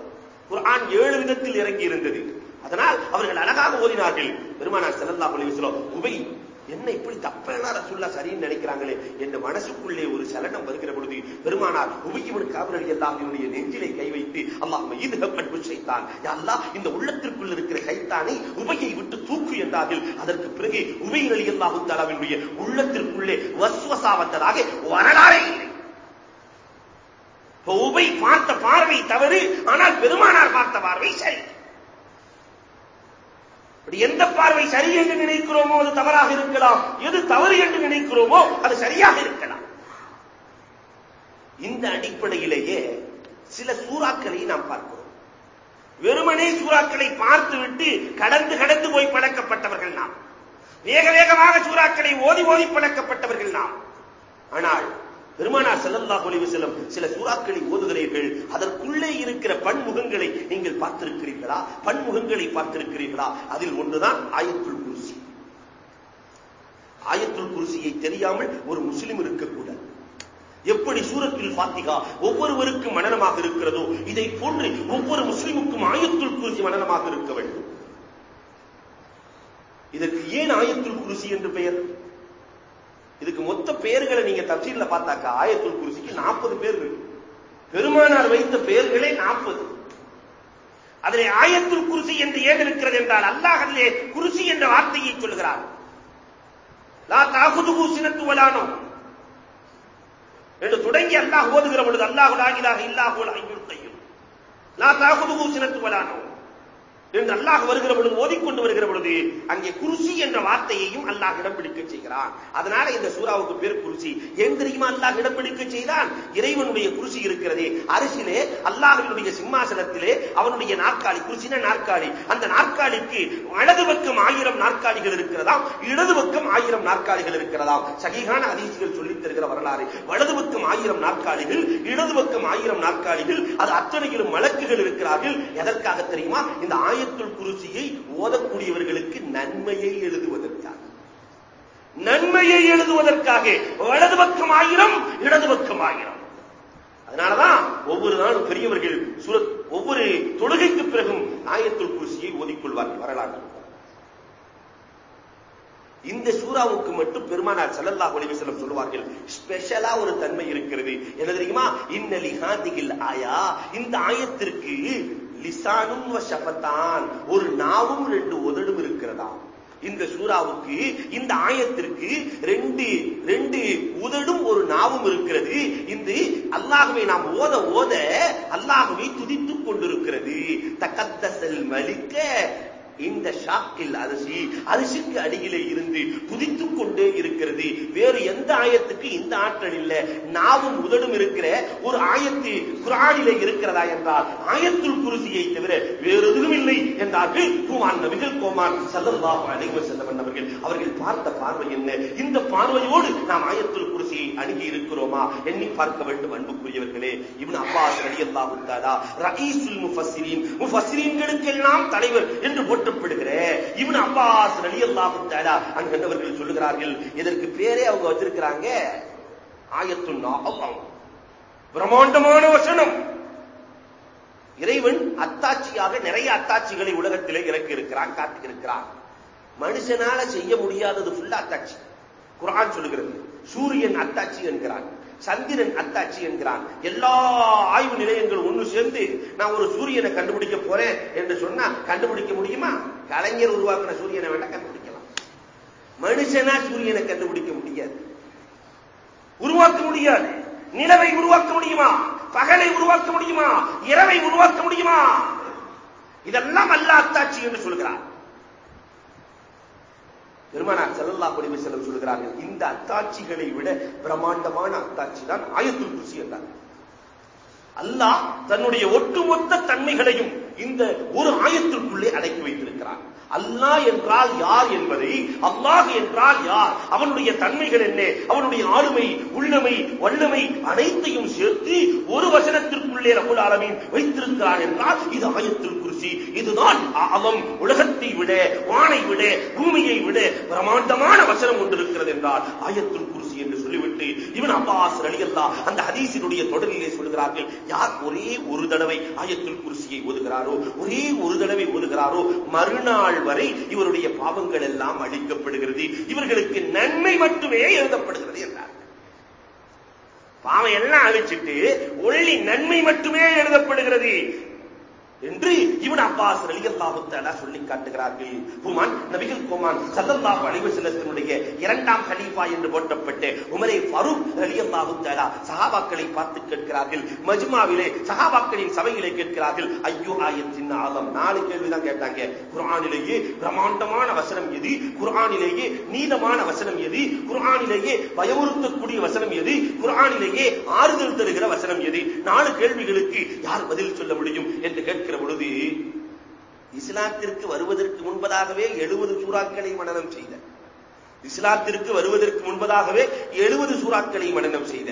குரான் ஏழு விதத்தில் இறங்கி இருந்தது. அதனால் அவர்கள் அழகாக ஓதினார்கள். பெருமானார் செல்லல்லா அலைஹி உபை என்ன இப்படி தப்பேனா ரசுல்லா சரின்னு நினைக்கிறாங்களே? என்ற மனசுக்குள்ளே ஒரு சலனம் வருகிற பொழுது பெருமானார் உபையவன் காவலி எல்லாம் நெஞ்சிலை கை வைத்து அல்லாஹ் ஈதுகப்பட்டு செய்தான். அல்லா இந்த உள்ளத்திற்குள் இருக்கிற கைத்தானை உபையை விட்டு தூக்கு என்றார்கள். அதற்கு பிறகு உபை அலி அல்லாஹு தாலாவினுடைய உள்ளத்திற்குள்ளே வஸ்வசாவத்ததாக வரலாறே இல்லை. உபை பார்த்த பார்வை தவறு ஆனால் பெருமானார் பார்த்த பார்வை சரி. எந்த பார்வை சரி என்று நினைக்கிறோமோ அது தவறாக இருக்கலாம். எது தவறு என்று நினைக்கிறோமோ அது சரியாக இருக்கலாம். இந்த அடிப்படையிலேயே சில சூறாக்களை நாம் பார்க்கிறோம். வெறுமனே சூறாக்களை பார்த்துவிட்டு கடந்து கடந்து போய் பழக்கப்பட்டவர்கள் நாம். வேக வேகமாக சூறாக்களை ஓதி ஓதி பழக்கப்பட்டவர்கள் நாம். ஆனால் பெருமானா செல்லல்லா ஒளிவு செல்லும் சில சூறாக்களை ஓதுகிறீர்கள் அதற்குள்ளே இருக்கிற பன்முகங்களை நீங்கள் பார்த்திருக்கிறீர்களா? பன்முகங்களை பார்த்திருக்கிறீர்களா? அதில் ஒன்றுதான் ஆயத்துள் குருசி. ஆயத்துள் குருசியை தெரியாமல் ஒரு முஸ்லிம் இருக்கக்கூடாது. எப்படி சூரத்தில் பாத்திகா ஒவ்வொருவருக்கும் மனநமாக இருக்கிறதோ இதை போன்று ஒவ்வொரு முஸ்லிமுக்கும் ஆயத்துள் குருசி மனநமாக இருக்க வேண்டும். இதற்கு ஏன் ஆயத்துள் குருசி என்று பெயர்? இதுக்கு மொத்த பெயர்களை நீங்க தப்சீல்ல பார்த்தாக்கா ஆயத்துல் குருசிக்கு நாற்பது பேர் இருக்கு. பெருமானார் வைத்த பெயர்களே நாற்பது. அதிலே ஆயத்துல் குருசி என்று ஏன் இருக்கிறது என்றால் அல்லாஹ் அதிலே குருசி என்ற வார்த்தையை சொல்கிறார் லா தாகுதுகு சினத்து வலானோ என்று தொடங்கி அல்லாஹ் ஓதுகிற பொழுது அல்லாஹு லாகிலாக இல்லாஹு ஐயுல் கையும். லா தாகுதுகு சினத்து வலானோ என்று அல்லாஹ் வருகிற பொழுது ஓதிக்கொண்டு வருகிற பொழுது அங்கே குருசி என்ற வார்த்தையையும் அல்லாஹ் இடம் பிடிக்க செய்கிறான். அதனால இந்த சூறாவுக்கு பேர் குருசி. ஏன் தெரியுமா அல்லாஹ் இடம் பிடிக்க செய்தான்? இறைவனுடைய குருசி இருக்கிறது. அரிசிலே அல்லாஹினுடைய சிம்மாசனத்திலே அவனுடைய நாற்காலி குருசின நாற்காலி. அந்த நாற்காலிக்கு வலது பக்கம் ஆயிரம் நாற்காலிகள் இருக்கிறதாம் இடது பக்கம் ஆயிரம் நாற்காலிகள் இருக்கிறதாம். சகிகான அதிர்ச்சிகள் சொல்லித் தருகிற வரலாறு. வலது பக்கம் ஆயிரம் நாற்காலிகள் இடது பக்கம் ஆயிரம் நாற்காலிகள் அது அத்தனையிலும் வழக்குகள் இருக்கிறார்கள். எதற்காக தெரியுமா? இந்த ஆயிரம் ஆயத்துள் குருசியை ஓதக்கூடியவர்களுக்கு நன்மையை எழுதுவதற்காக. நன்மையை எழுதுவதற்காக வலது பக்கம் ஆயிரம் இடது பக்கம் ஆயிரம். அதனாலதான் ஒவ்வொரு நாளும் பெரியவர்கள் சுரத் ஒவ்வொரு தொழுகைக்கு பிறகும் ஆயத்துள் குருசியை ஓதிக்கொள்வார்கள் வரலாறு இந்த சூறாவுக்கு மட்டும் பெருமானார் செல்லல்லா செல்லம் சொல்லுவார்கள் ஸ்பெஷலா ஒரு தன்மை இருக்கிறது. என்ன தெரியுமா? இன்னலி ஹாதிகில் ஆயா. இந்த ஆயத்திற்கு லிசானும் ஷபத்தான் ஒரு நாவும் ரெண்டு உதடும் இருக்கிறதா? இந்த சூறாவுக்கு இந்த ஆயத்திற்கு ரெண்டு ரெண்டு உதடும் ஒரு நாவும் இருக்கிறது. இந்த அல்லாஹுவை நாம் ஓத ஓத அல்லாஹுவை துதித்துக் கொண்டிருக்கிறது. தக்கத்தசல் மலிக்க இந்த ஷாக்கில் அரிசி அரிசிக்கு அடியிலே இருந்து குதித்துக் கொண்டே இருக்கிறது. வேறு எந்த ஆயத்துக்கு இந்த ஆற்றல் இல்லை? நாவும் உதடும் இருக்கிற ஒரு ஆயத்து குரானிலே இருக்கிறதா என்றால் ஆயத்துள் குருசியை தவிர வேறு எதுவும் இல்லை என்றார்கள் குமான் நபிகள் கோமான் சல்லல்லாஹு அலைஹி செல்லவன் அவர்கள். அவர்கள் பார்த்த பார்வை என்ன? இந்த பார்வையோடு நாம் ஆயத்துள் குருசியை அணுகி இருக்கிறோமா எண்ணி பார்க்க வேண்டும் அன்புக்குரியவர்களே. இவன் அப்பாஸ் ரடி அல்லா உத்தாரா ரகீசுல் முஃபஸ்ஸிரீன் முஃபசிரீன்களுக்கெல்லாம் தலைவர் என்று போற்றப்படுகிற இவன் அப்பாஸ் ரலியல்லாஹு தஆலா அன்கண்டவர்கள் சொல்லுகிறார்கள் இதற்கு பேரே அவங்க வச்சிருக்கிறாங்க? ஆயத்து அல்லாஹ். பிரம்மாண்டமான வசனம். இறைவன் அத்தாட்சியாக நிறைய அத்தாட்சிகளை உலகத்திலே இறக்கி இருக்கிறான் காட்டி இருக்கிறான் மனுஷனால செய்ய முடியாதது ஃபுல்லா அத்தாட்சி. குரான் சொல்லுகிறது. சூரியன் அத்தாட்சி என்கிறான் சந்திரன் அத்தாட்சி என்கிறான். எல்லா ஆய்வு நிலையங்கள் ஒண்ணு சேர்ந்து நான் ஒரு சூரியனை கண்டுபிடிக்க போறேன் என்று சொன்னா கண்டுபிடிக்க முடியுமா? கலைஞர் உருவாக்கின சூரியனை வேண்டாம் கண்டுபிடிக்கலாம். மனுஷனா சூரியனை கண்டுபிடிக்க முடியாது. உருவாக்க முடியாது. நிலவை உருவாக்க முடியுமா? பகலை உருவாக்க முடியுமா? இரவை உருவாக்க முடியுமா? இதெல்லாம் அல்ல அத்தாட்சி என்று சொல்கிறார். பெருமானார் செல்லல்லா குடிமை செல்லம் சொல்கிறார்கள் இந்த அத்தாட்சிகளை விட பிரம்மாண்டமான அத்தாட்சி தான் ஆயத்துல் குசி என்றார். அல்லாஹ் தன்னுடைய ஒட்டுமொத்த தன்மைகளையும் இந்த ஒரு ஆயத்திற்குள்ளே அடக்கி வைத்திருக்கிறார். அல்லாஹ் என்றால் யார் என்பதை அல்லாஹ் என்றால் யார் அவனுடைய தன்மைகள் என்ன அவனுடைய ஆளுமை உள்ளமை வல்லமை அனைத்தையும் சேர்த்து ஒரு வசனத்திற்குள்ளே ரகுல் ஆலமீன் வைத்திருக்கிறார் என்றால் இது ஆயத்திற்கு குருசி இதுதான் அவன் உலகத்தை விட வானை விட பூமியை விட பிரமாண்டமான வசனம் கொண்டிருக்கிறது என்றால் ஆயத்துல் குருசி என்று சொல்லிவிட்டு இவன் அப்பாஸ் அலியல்லா அந்த ஹதீசினுடைய தொடரிலே சொல்கிறார்கள் யார் ஒரே ஒரு தடவை ஆயத்துல் குருசியை ஓதுகிறாரோ ஒரே ஒரு தடவை ஓதுகிறாரோ மறுநாள் வரை இவருடைய பாவங்கள் எல்லாம் அழிக்கப்படுகிறது. இவர்களுக்கு நன்மை மட்டுமே எழுதப்படுகிறது என்றார். பாவம் எல்லாம் அழிச்சிட்டு ஒள்ளி நன்மை மட்டுமே எழுதப்படுகிறது. என்று இவன் அப்பாஸ் ரலியல்லாஹு சொல்லி காட்டுகிறார்கள். ஹுமான் நபிகள் குமான் ஸல்லல்லாஹு அலைஹி வஸல்லத்தினுடைய இரண்டாம் ஹலீஃபா என்று போட்டப்பட்டு உமரே ஃபரூக் ரலியல்லாஹு தஆலா சஹாபாக்களை பார்த்து கேட்கிறார்கள். மஜ்மாவிலே சஹாபாக்களின் சபையிலே கேட்கிறார்கள். ஐயோ ஆயத்தின் ஆலம் நாலு கேள்விதான் கேட்டாங்க. குர்ஆனிலேயே பிரமாண்டமான வசனம் எது? குர்ஆனிலேயே நீதமான வசனம் எது? குர்ஆனிலேயே பயமுறுத்தக்கூடிய வசனம் எது? குர்ஆனிலேயே ஆறுதல் தருகிற வசனம் எது? நாலு கேள்விகளுக்கு யார் பதில் சொல்ல முடியும் என்று கேட்டு இருக்கிற பொழுது இஸ்லாத்திற்கு வருவதற்கு முன்பதாகவே எழுபது சூறாக்களை மனநம் செய்த. இஸ்லாத்திற்கு வருவதற்கு முன்பதாகவே எழுபது சூறாக்களை மனநம் செய்த.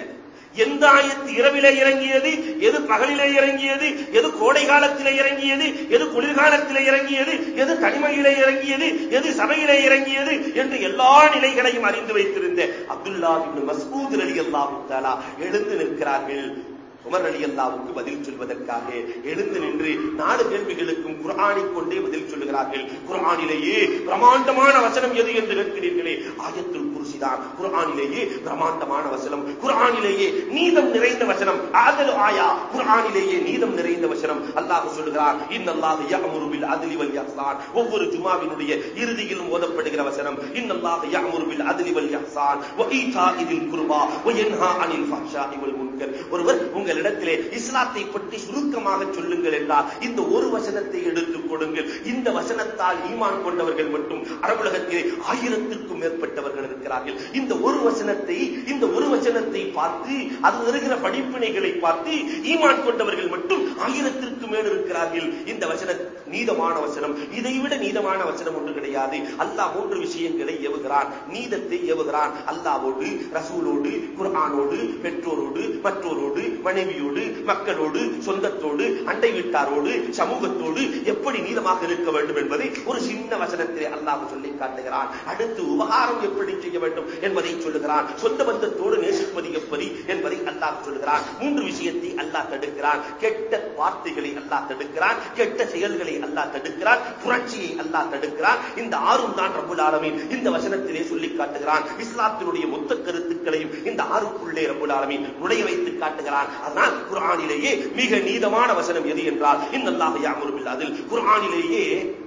எந்த ஆயத்து இரவிலே இறங்கியது எது பகலிலே இறங்கியது எது கோடை காலத்திலே இறங்கியது எது குளிர்காலத்திலே இறங்கியது எது தனிமையிலே இறங்கியது எது சபையிலே இறங்கியது என்று எல்லா நிலைகளையும் அறிந்து வைத்திருந்த அப்துல்லா மஸ்பூத் அலி அல்லாஹு எழுந்து நிற்கிறார்கள். உமர் அலி அல்லாவுக்கு பதில் சொல்வதற்காக எழுந்து நின்று நாலு கேள்விகளுக்கும் குரானை கொண்டே பதில் சொல்லுகிறார்கள். குரானிலேயே பிரமாண்டமான வசனம் எது என்று கேட்கிறீர்களே? ஆயத்துல் குருசிதான் குரானிலேயே பிரமாண்டமான வசனம். குரானிலேயே நீதம் நிறைந்த வசனம். ஆதல் ஆயா. குரானிலேயே நீதம் நிறைந்த வசனம். அல்லாஹ் சொல்லுகிறார் இன்னல்லாஹ் யஅமுரு பில் அத்லி வல் இஹ்சான் ஒவ்வொரு ஜுமாவினுடைய இறுதியிலும் ஓதப்படுகிற வசனம் இன்னல்லாஹ் யஅமுரு பில் அத்லி வல் இஹ்சான் வ ஈதாஇல் குர்பா. வ யன்ஹா அனில் ஃபஹ்ஷாஇ வல் முன்கர். ஒருவர் உங்கள் எங்களிடத்திலே இஸ்லாத்தை பற்றி சுருக்கமாக சொல்லுங்கள் என்றால் இந்த ஒரு வசனத்தை எடுத்துக் கொடுங்கள். இந்த வசனத்தால் ஈமான் கொண்டவர்கள் மட்டும் அரபுலகத்திலே ஆயிரத்திற்கும் மேற்பட்டவர்கள் இருக்கிறார்கள். இந்த ஒரு வசனத்தை இந்த ஒரு வசனத்தை பார்த்து அது வருகிற படிப்பினைகளை பார்த்து ஈமான் கொண்டவர்கள் மட்டும் ஆயிரத்திற்கு மேல் இருக்கிறார்கள். இந்த வசன நீதமான வசனம். இதைவிட நீதமான வசனம் ஒன்று கிடையாது. அல்லாஹ் மூன்று விஷயங்களை ஏவுகிறான். நீதத்தை ஏவுகிறான். அல்லாவோடு ரசூலோடு குர்ஆனோடு பெற்றோரோடு மற்றோரோடு மனைவி மனைவியோடு மக்களோடு சொந்தத்தோடு அண்டை வீட்டாரோடு சமூகத்தோடு எப்படி நீளமாக இருக்க வேண்டும் என்பதை ஒரு சின்ன வசனத்திலே அல்லாஹ் சொல்லி காட்டுகிறான். அடுத்து உபகாரம் எப்படி செய்ய வேண்டும் என்பதை சொல்லுகிறான். சொந்த பந்தத்தோடு நேசிப்பது எப்படி என்பதை அல்லாஹ் சொல்லுகிறான். மூன்று விஷயத்தை அல்லாஹ் தடுக்கிறான். கெட்ட வார்த்தைகளை அல்லாஹ் தடுக்கிறான். கெட்ட செயல்களை அல்லாஹ் தடுக்கிறான். புரட்சியை அல்லாஹ் தடுக்கிறான். இந்த ஆறும் தான் ரபுல் ஆலமின். இந்த வசனத்திலே சொல்லி காட்டுகிறான். இஸ்லாத்தினுடைய மொத்த கருத்துக்களையும் இந்த ஆறுக்குள்ளே ரபுல் ஆலமின் நுழைய வைத்து காட்டுகிறான். அதனால் குரானிலேயே மிக நீதமான வசனம் எது என்றால் இன்னல்லாஹ் யாமரும் பில் அதில்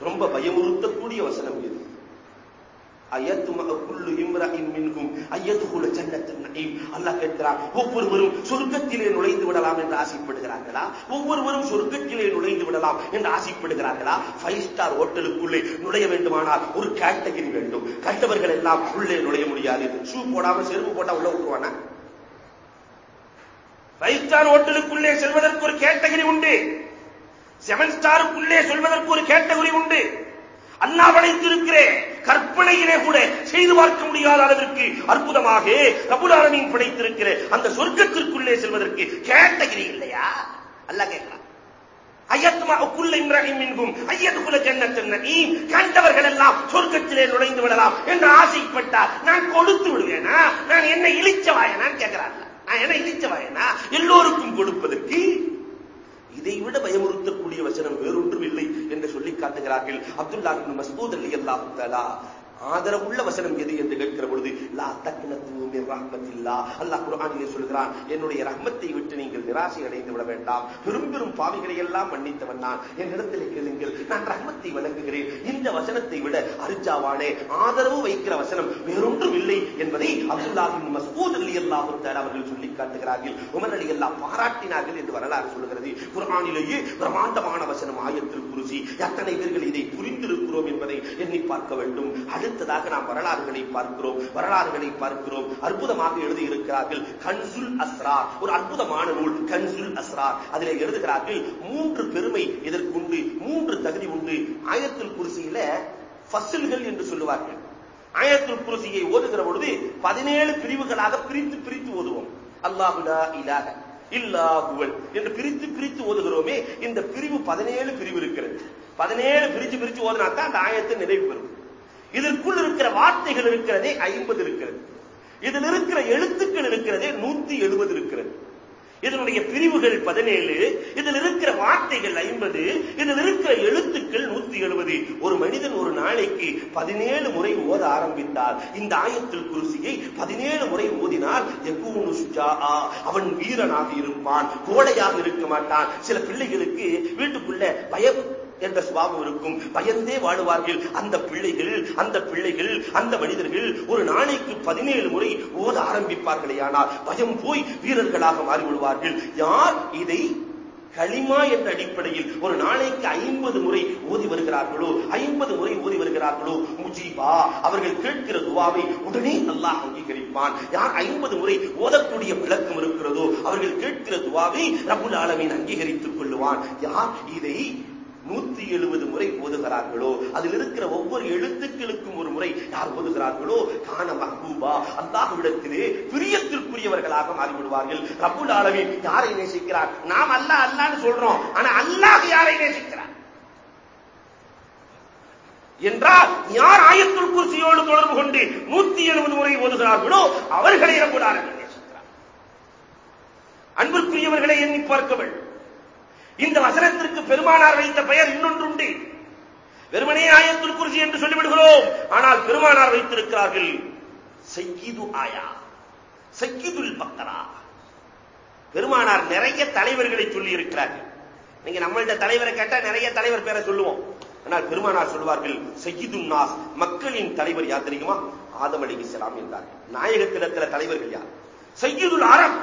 ரொம்ப பயமுறுத்தக்கூடிய வசனம் எது? ஒவ்வொருவரும் சொர்க்கத்திலே நுழைந்து விடலாம் என்று ஆசைப்படுகிறார்களா? ஒவ்வொருவரும் சொர்க்கத்திலே நுழைந்து விடலாம் என்று ஆசைப்படுகிறார்களா? ஃபைவ் ஸ்டார் ஹோட்டலுக்குள்ளே நுழைய வேண்டுமானால் ஒரு கேட்டகரி வேண்டும். கண்டவர்கள் எல்லாம் உள்ளே நுழைய முடியாது. ஷூ போடாம செருப்பு போட்டா உள்ள விட்டுருவானா ஃபைவ் ஸ்டார் ஹோட்டலுக்குள்ளே செல்வதற்கு ஒரு கேட்டகரி உண்டு. செவன் ஸ்டாருக்குள்ளே சொல்வதற்கு ஒரு கேட்டகரி உண்டு. அண்ணா படைத்திருக்கிறேன் கற்பனையிலே கூட செய்து பார்க்க முடியாத அளவிற்கு அற்புதமாக கபுலாரனின் படைத்திருக்கிற அந்த சொர்க்கத்திற்குள்ளே செல்வதற்கு கேட்டகிரி இல்லையா? அல்ல கேட்கலாம். ஐயத்துமாக்குள்ள இம்ராஹிம் மின்கும் ஐயத்துக்குள்ள ஜன்னத்தன் நஈம் கண்டவர்கள் எல்லாம் சொர்க்கத்திலே நுழைந்து விடலாம் என்று ஆசைப்பட்டார் நான் கொடுத்து விடுவேனா? நான் என்ன இழிச்சவாயனான்னு வாயனான்னு நான் என்ன இழிச்சவாயனா எல்லோருக்கும் கொடுப்பதற்கு இதை விட பயமுறுத்தக்கூடிய வசனம் வேறொன்றும் இல்லை என்று சொல்லி காட்டுகிறார்கள். அப்துல்லா மஸ்பூத் அலி அல்லாஹ் ஆதரவுள்ள வசனம் எது என்று கேட்கிற பொழுது லா தக்னத்து ரஹ்மத்தில்லா அல்லாஹ் குர்ஆனிலே சொல்கிறான் என்னுடைய ரஹ்மத்தை விட்டு நீங்கள் நிராசை அடைந்து விட வேண்டாம். பெரும் பெரும் பாவிகளை எல்லாம் மன்னித்தவன் நான். என்னிடத்தில் கேளுங்கள் நான் ரஹ்மத்தை வழங்குகிறேன் இந்த வசனத்தை விட அரிஜாவானே. ஆதரவு வைக்கிற வசனம் வேறொன்றும் இல்லை என்பதை அப்துல்லாஹின் மஸ்பூத் அலி அல்லாஹ் அவர்கள் சொல்லி காட்டுகிறார்கள். உமர் அலி அல்லா பாராட்டினார்கள் என்று வரலாறு சொல்கிறது. குர்ஆனிலேயே பிரமாண்டமான வசனம் ஆயத்தில் குருசி. எத்தனை பேர்கள் இதை புரிந்திருக்கிறோம் என்பதை எண்ணி பார்க்க வேண்டும். அடுத்ததாக நாம் வரலாறுகளை பார்க்கிறோம். வரலாறுகளை பார்க்கிறோம். அற்புதமாக எழுதியிருக்கிறார்கள். கன்சுல் அஸ்ரா ஒரு அற்புதமான நூல். கன்சுல் அஸ்ரா அதில் எழுதுகிறார்கள் மூன்று பெருமை இதற்கு உண்டு மூன்று தகுதி உண்டு. ஆயத்தில் குருசியில பசில்கள் என்று சொல்லுவார்கள். ஆயத்தில் குருசியை ஓதுகிற பொழுது பதினேழு பிரிவுகளாக பிரித்து பிரித்து ஓதுவோம். அல்லாஹுலா இலாக இல்லாஹுவல் என்று பிரித்து பிரித்து ஓதுகிறோமே இந்த பிரிவு பதினேழு பிரிவு இருக்கிறது. பதினேழு பிரிச்சு பிரிச்சு ஓதுனா தான் அந்த ஆயத்தை நிறைவு பெறும். இதற்குள் இருக்கிற வார்த்தைகள் இருக்கிறதே ஐம்பது இருக்கிறது. இதில் இருக்கிற எழுத்துக்கள் இருக்கிறதே நூத்தி எழுபது இருக்கிறது. இதனுடைய பிரிவுகள் பதினேழு இதில் இருக்கிற வார்த்தைகள் ஐம்பது இதில் இருக்கிற எழுத்துக்கள் நூத்தி எழுபது. ஒரு மனிதன் ஒரு நாளைக்கு பதினேழு முறை ஓத ஆரம்பித்தால் இந்த ஆயத்தில் குருசியை பதினேழு முறை ஓதினால் அவன் வீரனாக இருப்பான் கோடையாக இருக்க மாட்டான். சில பிள்ளைகளுக்கு வீட்டுக்குள்ள பயம் என்ற சுபாவம் இருக்கும். பயந்தே வாழுவார்கள். அந்த பிள்ளைகள் அந்த பிள்ளைகள் அந்த மனிதர்கள் ஒரு நாளைக்கு பதினேழு முறை ஓத ஆரம்பிப்பார்களே ஆனால் பயம் போய் வீரர்களாக மாறிவிடுவார்கள். யார் இதை களிமா என்ற அடிப்படையில் ஒரு நாளைக்கு ஐம்பது முறை ஓதி வருகிறார்களோ ஐம்பது முறை ஓதி வருகிறார்களோ முஜீபா அவர்கள் கேட்கிற துவாவை உடனே அல்லாஹ் அங்கீகரிப்பான். யார் ஐம்பது முறை ஓதக்கூடிய விளக்கம் இருக்கிறதோ அவர்கள் கேட்கிற துவாவை ரபுல் ஆலமீன் அங்கீகரித்துக் கொள்ளுவான். யார் இதை நூத்தி எழுபது முறை ஓதுகிறார்களோ அதில் இருக்கிற ஒவ்வொரு எழுத்துக்களுக்கும் ஒரு முறை யார் ஓதுகிறார்களோ காண மஹூபா அல்லாஹ்விடத்திலே பிரியத்திற்குரியவர்களாக மாறிவிடுவார்கள். ரப்புல் ஆலமீன் யாரை நேசிக்கிறார்? நாம் அல்ல அல்லான்னு சொல்றோம். ஆனா அல்லாஹ் யாரை நேசிக்கிறார்? என்றால் யார் ஆயத்துள் குர்சியோடு தொடர்பு கொண்டு நூத்தி எழுபது முறை ஓதுகிறார்களோ அவர்களை ரப்புல் ஆலமீன் நேசிக்கிறார். அன்பிற்குரியவர்களை எண்ணி பார்க்க வேண்டும் இந்த வசனத்திற்கு பெருமானார் வைத்த பெயர் இன்னொன்றுண்டு. வெறுமனே ஆயத்துல் குருசி என்று சொல்லிவிடுகிறோம். ஆனால் பெருமானார் வைத்திருக்கிறார்கள் செய்கிது ஆயா செய்கிதுல் பக்கரா பெருமானார் நிறைய தலைவர்களை சொல்லி இருக்கிறார்கள் நீங்க நம்மள்ட்ட தலைவரை கேட்டா நிறைய தலைவர் பேரை சொல்லுவோம். ஆனால் பெருமானார் சொல்வார்கள் செய்கிதுன் நாஸ் மக்களின் தலைவர் யார் தெரியுமா? ஆதம் அலிகிஸ்லாம் என்றார். நாயகத்திடத்தில் தலைவர்கள் யார்? செய்யுதுல் அரப்.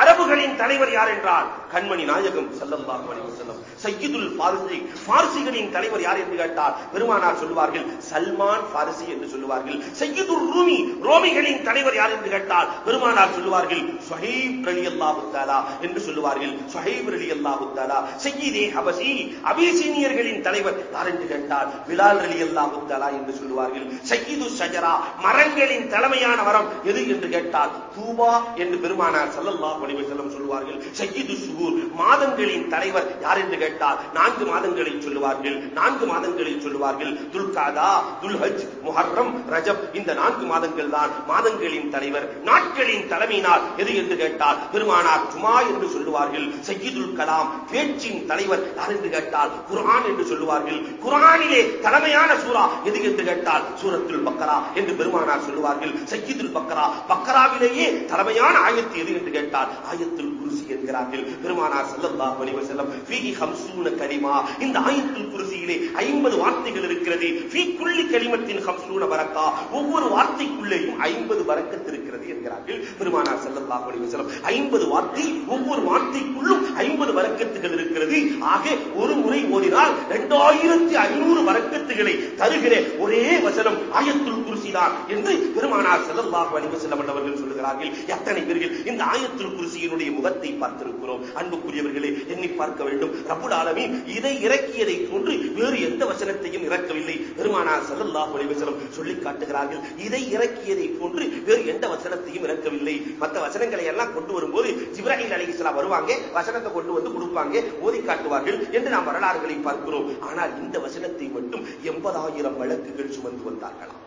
அரபுகளின் தலைவர் யார் என்றால் கண்மணி நாயகம் ஸல்லல்லாஹு அலைஹி வஸல்லம். சையீதுல் ஃபாரிசி. ஃபாரிசிகளின் தலைவர் யார் என்று கேட்டால் பெருமானார் சொல்வார்கள் சல்மான் ஃபாரிசி என்று சொல்லுவார்கள். சையீதுர் ரூமி ரோமிகளின் தலைவர் யார் என்று கேட்டால் பெருமானார் சொல்லுவார்கள் சுஹைப் ரலியல்லாஹு தஆலா என்று சொல்லுவார்கள். சுஹைப் ரலியல்லாஹு தஆலா. சையீதே ஹபசி அபிசீனியர்களின் தலைவர் யார் என்று கேட்டால் பிலால் ரலியல்லாஹு தஆலா என்று சொல்லுவார்கள். சையீது ஷஜரா மரங்களின் தலைமையான மரம் எது என்று கேட்டால் தூபா என்று பெருமானார் சல்லல்லாஹு அலைஹி வஸல்லம் சொல்வார்கள் சையீது சுகூர். மாதங்களின் தலைவர் யார் என்று கேட்டால் நான்கு மாதங்களை சொல்லுவார்கள் நான்கு மாதங்களை சொல்லுவார்கள் துல்காதா துல்ஹஜ் முஹர்ரம் ரஜப் இந்த நான்கு மாதங்கள் தான் மாதங்களின் தலைவர். நாட்களின் தலைமையினால் எது என்று கேட்டால் பெருமானார் ஜுமா என்று சொல்லுவார்கள் சையீதுல் கலாம். பேச்சின் தலைவர் யார் என்று கேட்டால் குர்ஆன் என்று சொல்லுவார்கள். குரானிலே தலைமையான சூரா எது என்று கேட்டால் சூரத்துல் பக்கரா என்று பெருமானார் சொல்லுவார்கள் சையீதுல் பக்கரா. பக்கராவிலேயே தலைமையான ஆயத்து எது என்று கேட்டால் ஆயத்துல் குருசி என்கிறார்கள். பெருமானார் செல்லல்லா அலைஹி செல்லம் ஃபீஹி 50 கலிமா. இந்த ஆயத்துல் குருசியிலே 50 வார்த்தைகள் இருக்கிறது. ஃபீ குள்ளி கலிமத்தின் ஹம்சூன வரக்கா. ஒவ்வொரு வார்த்தைக்குள்ளேயும் ஐம்பது வரக்கத்து இருக்கிறது என்கிறார்கள் பெருமானார் செல்லல்லா அலைஹி வஸல்லம். 50 வார்த்தை ஒவ்வொரு வார்த்தைக்குள்ளும் ஐம்பது வரக்கத்துகள் இருக்கிறது. ஆக ஒரு முறை ஓடினால் இரண்டாயிரத்தி ஐநூறு வரக்கத்துகளை தருகிற ஒரே வசனம் ஆயத்துல் குருசி தான் என்று பெருமானார் செல்லல்லா அலைஹி செல்லம் அவர்கள் சொல்லுகிறார்கள். எத்தனை பேர்கள் இந்த ஆயத்துல் குருசியினுடைய முகத்தை பார்த்திருக்கிறோம். அன்புக்குரியவர்களே எண்ணி பார்க்க வேண்டும். ரபுல் ஆலமி இதை இறக்கியதை போன்று வேறு எந்த வசனத்தையும் இறக்கவில்லை. பெருமானார் சல்லல்லா ஒளிவசனம் சொல்லி காட்டுகிறார்கள். இதை இறக்கியதை போன்று வேறு எந்த வசனத்தையும் இறக்கவில்லை. மற்ற வசனங்களை எல்லாம் கொண்டு வரும்போது ஜிப்ராஹிம் அலைஹிஸ்ஸலாம் வருவாங்க வசனத்தை கொண்டு வந்து கொடுப்பாங்க ஓதி காட்டுவார்கள் என்று நாம் வரலாறுகளை பார்க்கிறோம். ஆனால் இந்த வசனத்தை மட்டும் எண்பதாயிரம் வழக்குகள் சுமந்து வந்தார்களாம்.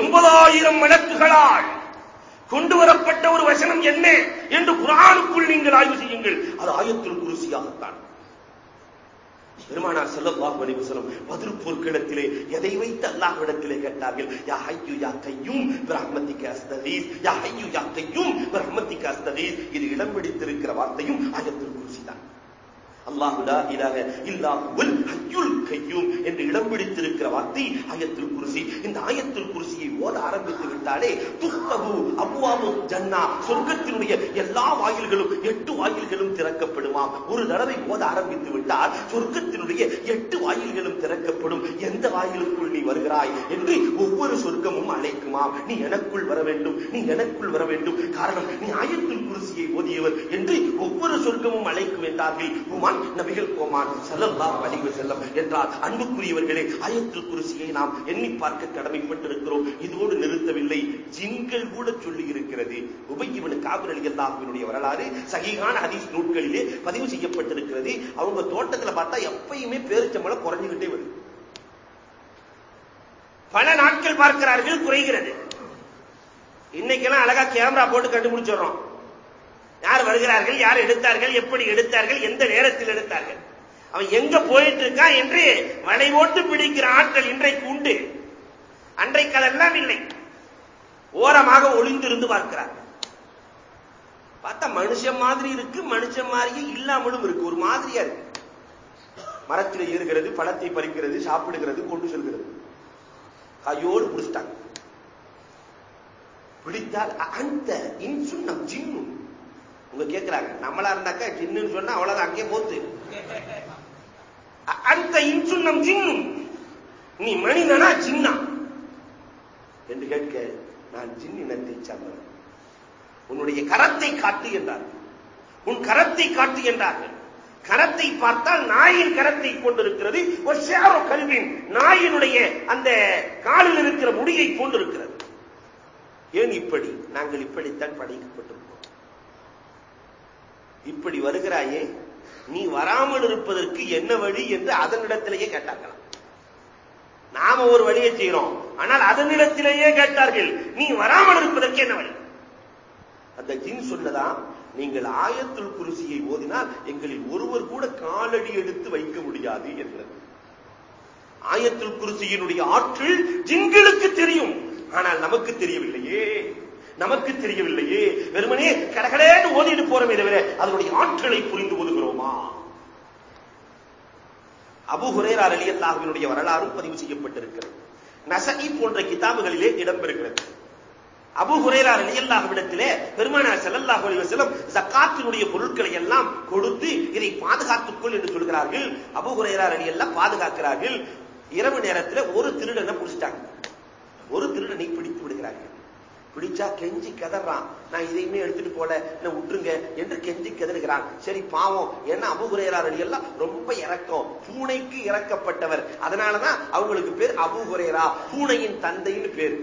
எண்பதாயிரம் வழக்குகளால் கொண்டு வரப்பட்ட ஒரு வசனம் என்ன என்று குரானுக்குள் நீங்கள் ஆய்வு செய்யுங்கள். அது ஆயத்தில் குருசியாகத்தான். பெருமானார் செல்லல்லாஹு அலைஹி வஸல்லம் பதில் போர்க்களத்திலே எதை வைத்து அல்லாஹ்விடத்திலே கேட்டார்கள்? யா ஹய்யு யா கையூம் பிரஹ்மத்திக அஸ்ததீஸ் யா ஹய்யு யா கையூம் பிரஹ்மத்திக அஸ்ததீஸ் இது இடம் பிடித்திருக்கிற வார்த்தையும் ஆயத்துல் அல்லாஹுலா தான் இல்லாஹுல் லா ஹய்யுல் கையூம் என்று இடம் பிடித்திருக்கிற வார்த்தை ஆயத்தில் குருசி. இந்த ஆயத்தில் குருசியை ஓத ஆரம்பித்து விட்டாலே துஃபஹு அப்வாபு ஜன்னா சொர்க்கத்தினுடைய எல்லா வாயில்களும் எட்டு வாயில்களும் திறக்கப்படுமாம் ஒரு தடவை ஓத ஆரம்பித்து விட்டால் சொர்க்கத்தினுடைய எட்டு வாயில்களும் திறக்கப்படும். எந்த வாயிலுக்குள் நீ வருகிறாய் என்று ஒவ்வொரு சொர்க்கமும் அழைக்குமாம் நீ எனக்குள் வர வேண்டும் நீ எனக்குள் வர வேண்டும். காரணம் நீ ஆயத்தில் குருசியை ஓதியவர் என்று ஒவ்வொரு சொர்க்கமும் அழைக்கும் என்றார்கள். உமான் நபிகள் கோமான் ஸல்லல்லாஹு அலைஹி செல்லம் என்றால் அன்புக்குரியவர்களே ஆயத்தில் குருசியை நாம் எண்ணி பார்க்க கடமைப்பட்டிருக்கிறோம். இதோடு நிறுத்தவில்லை. ஜின்கள் கூட சொல்லி இருக்கிறது உபையவனு காபர் அலி அலிகல்லாஹுவினுடைய வரலாறு சகிகான ஹதீஸ் நூல்களிலே பதிவு செய்யப்பட்டிருக்கிறது. அவங்க தோட்டத்துல பார்த்தா எப்பயுமே பேரிச்சம்பளம் குறைஞ்சுகிட்டே வருது. பல நாட்கள் பார்க்கிறார்கள் குறைகிறது. இன்னைக்கெல்லாம் அழகா கேமரா போட்டு கண்டுபிடிச்சிடுறோம். யார் வருகிறார்கள் யார் எடுத்தார்கள் எப்படி எடுத்தார்கள் எந்த நேரத்தில் எடுத்தார்கள்? அவன் எங்க போயிட்டு இருக்கான் என்று வளைவோட்டு பிடிக்கிற ஆட்கள் இன்றைக்கு உண்டு. அன்றைக்கு அதெல்லாம் இல்லை. ஓரமாக ஒளிந்திருந்து பார்க்கிறார். பார்த்தா மனுஷன் மாதிரி இருக்கு மனுஷன் மாதிரியே இல்லாமலும் இருக்கு. ஒரு மாதிரியா இருக்கு. மரத்தில் ஏறுகிறது பழத்தை பறிக்கிறது சாப்பிடுகிறது கொண்டு செல்கிறது. கையோடு பிடிச்சிட்டாங்க. பிடித்தால் அந்த இன்சுண்ணம் ஜின்னு உங்க கேட்கிறாங்க நம்மளா இருந்தாக்கா ஜின்னு சொன்னா அவ்வளவுதான். அங்கே போத்து. அந்த இன்சுன்னம் ஜின்னும் நீ மனிதனா ஜின்னா. என்று கேட்க நான் ஜின்னத்தை சார்ந்தவன் உன்னுடைய கரத்தை காட்டு என்றார்கள் உன் கரத்தை காட்டு என்றார்கள் கரத்தை பார்த்தால் நாயின் கரத்தை கொண்டிருக்கிறது. ஒரு ஷேரோ கல்வின் நாயினுடைய அந்த காலில் இருக்கிற முடியை கொண்டிருக்கிறது ஏன் இப்படி? நாங்கள் இப்படித்தான் படைக்கப்பட்டோம் இப்படி வருகிறாயே நீ வராமல் இருப்பதற்கு என்ன வழி என்று அதனிடத்திலேயே கேட்டார்களாம். நாம ஒரு வழியை செய்கிறோம் ஆனால் அதனிடத்திலேயே கேட்டார்கள் நீ வராமல் இருப்பதற்கு என்ன வழி? அந்த ஜின் சொன்னதான் நீங்கள் ஆயத்துள் குருசியை ஓதினால் எங்களில் ஒருவர் கூட காலடி எடுத்து வைக்க முடியாது என்றது ஆயத்துள் குருசியினுடைய ஆற்றல் ஜின்களுக்கு தெரியும் ஆனால் நமக்கு தெரியவில்லையே. நமக்கு தெரியவில்லையே. வெறுமனே கடகடேன்னு ஓதிட்டு போறமே தவிர அதனுடைய ஆற்றலை புரிந்து ஒதுகிறோமா அபு ஹுரேரார் அலி அல்லாஹுவினுடைய வரலாறும் பதிவு செய்யப்பட்டிருக்கிறது. நசகி போன்ற கிதாபுகளிலே இடம்பெறுகிறது. அபு ஹுரேரா ரலியல்லாஹுவிடத்திலே பெருமானார் செல்லல்லாஹு அலைஹி வஸல்லம் பொருட்களை எல்லாம் கொடுத்து இதை பாதுகாத்துக்கொள் என்று சொல்கிறார்கள். அபு ஹுரேரா ரலியல்லாஹ் பாதுகாக்கிறார்கள். இரவு நேரத்தில் ஒரு திருடனை பிடிச்சிட்டாங்க. ஒரு திருடனை பிடித்து விடுகிறார்கள். பிடிச்சா கெஞ்சி கதறான். நான் இதையுமே எடுத்துட்டு போல. என்ன விட்டுருங்க என்று கெஞ்சி கதறுகிறான். சரி பாவம். என்ன அபுகுரையரார் எல்லாம் ரொம்ப இறக்கம் பூனைக்கு இறக்கப்பட்டவர் அதனாலதான் அவங்களுக்கு பேர் அபுகுரையரா பூனையின் தந்தைன்னு பேர்.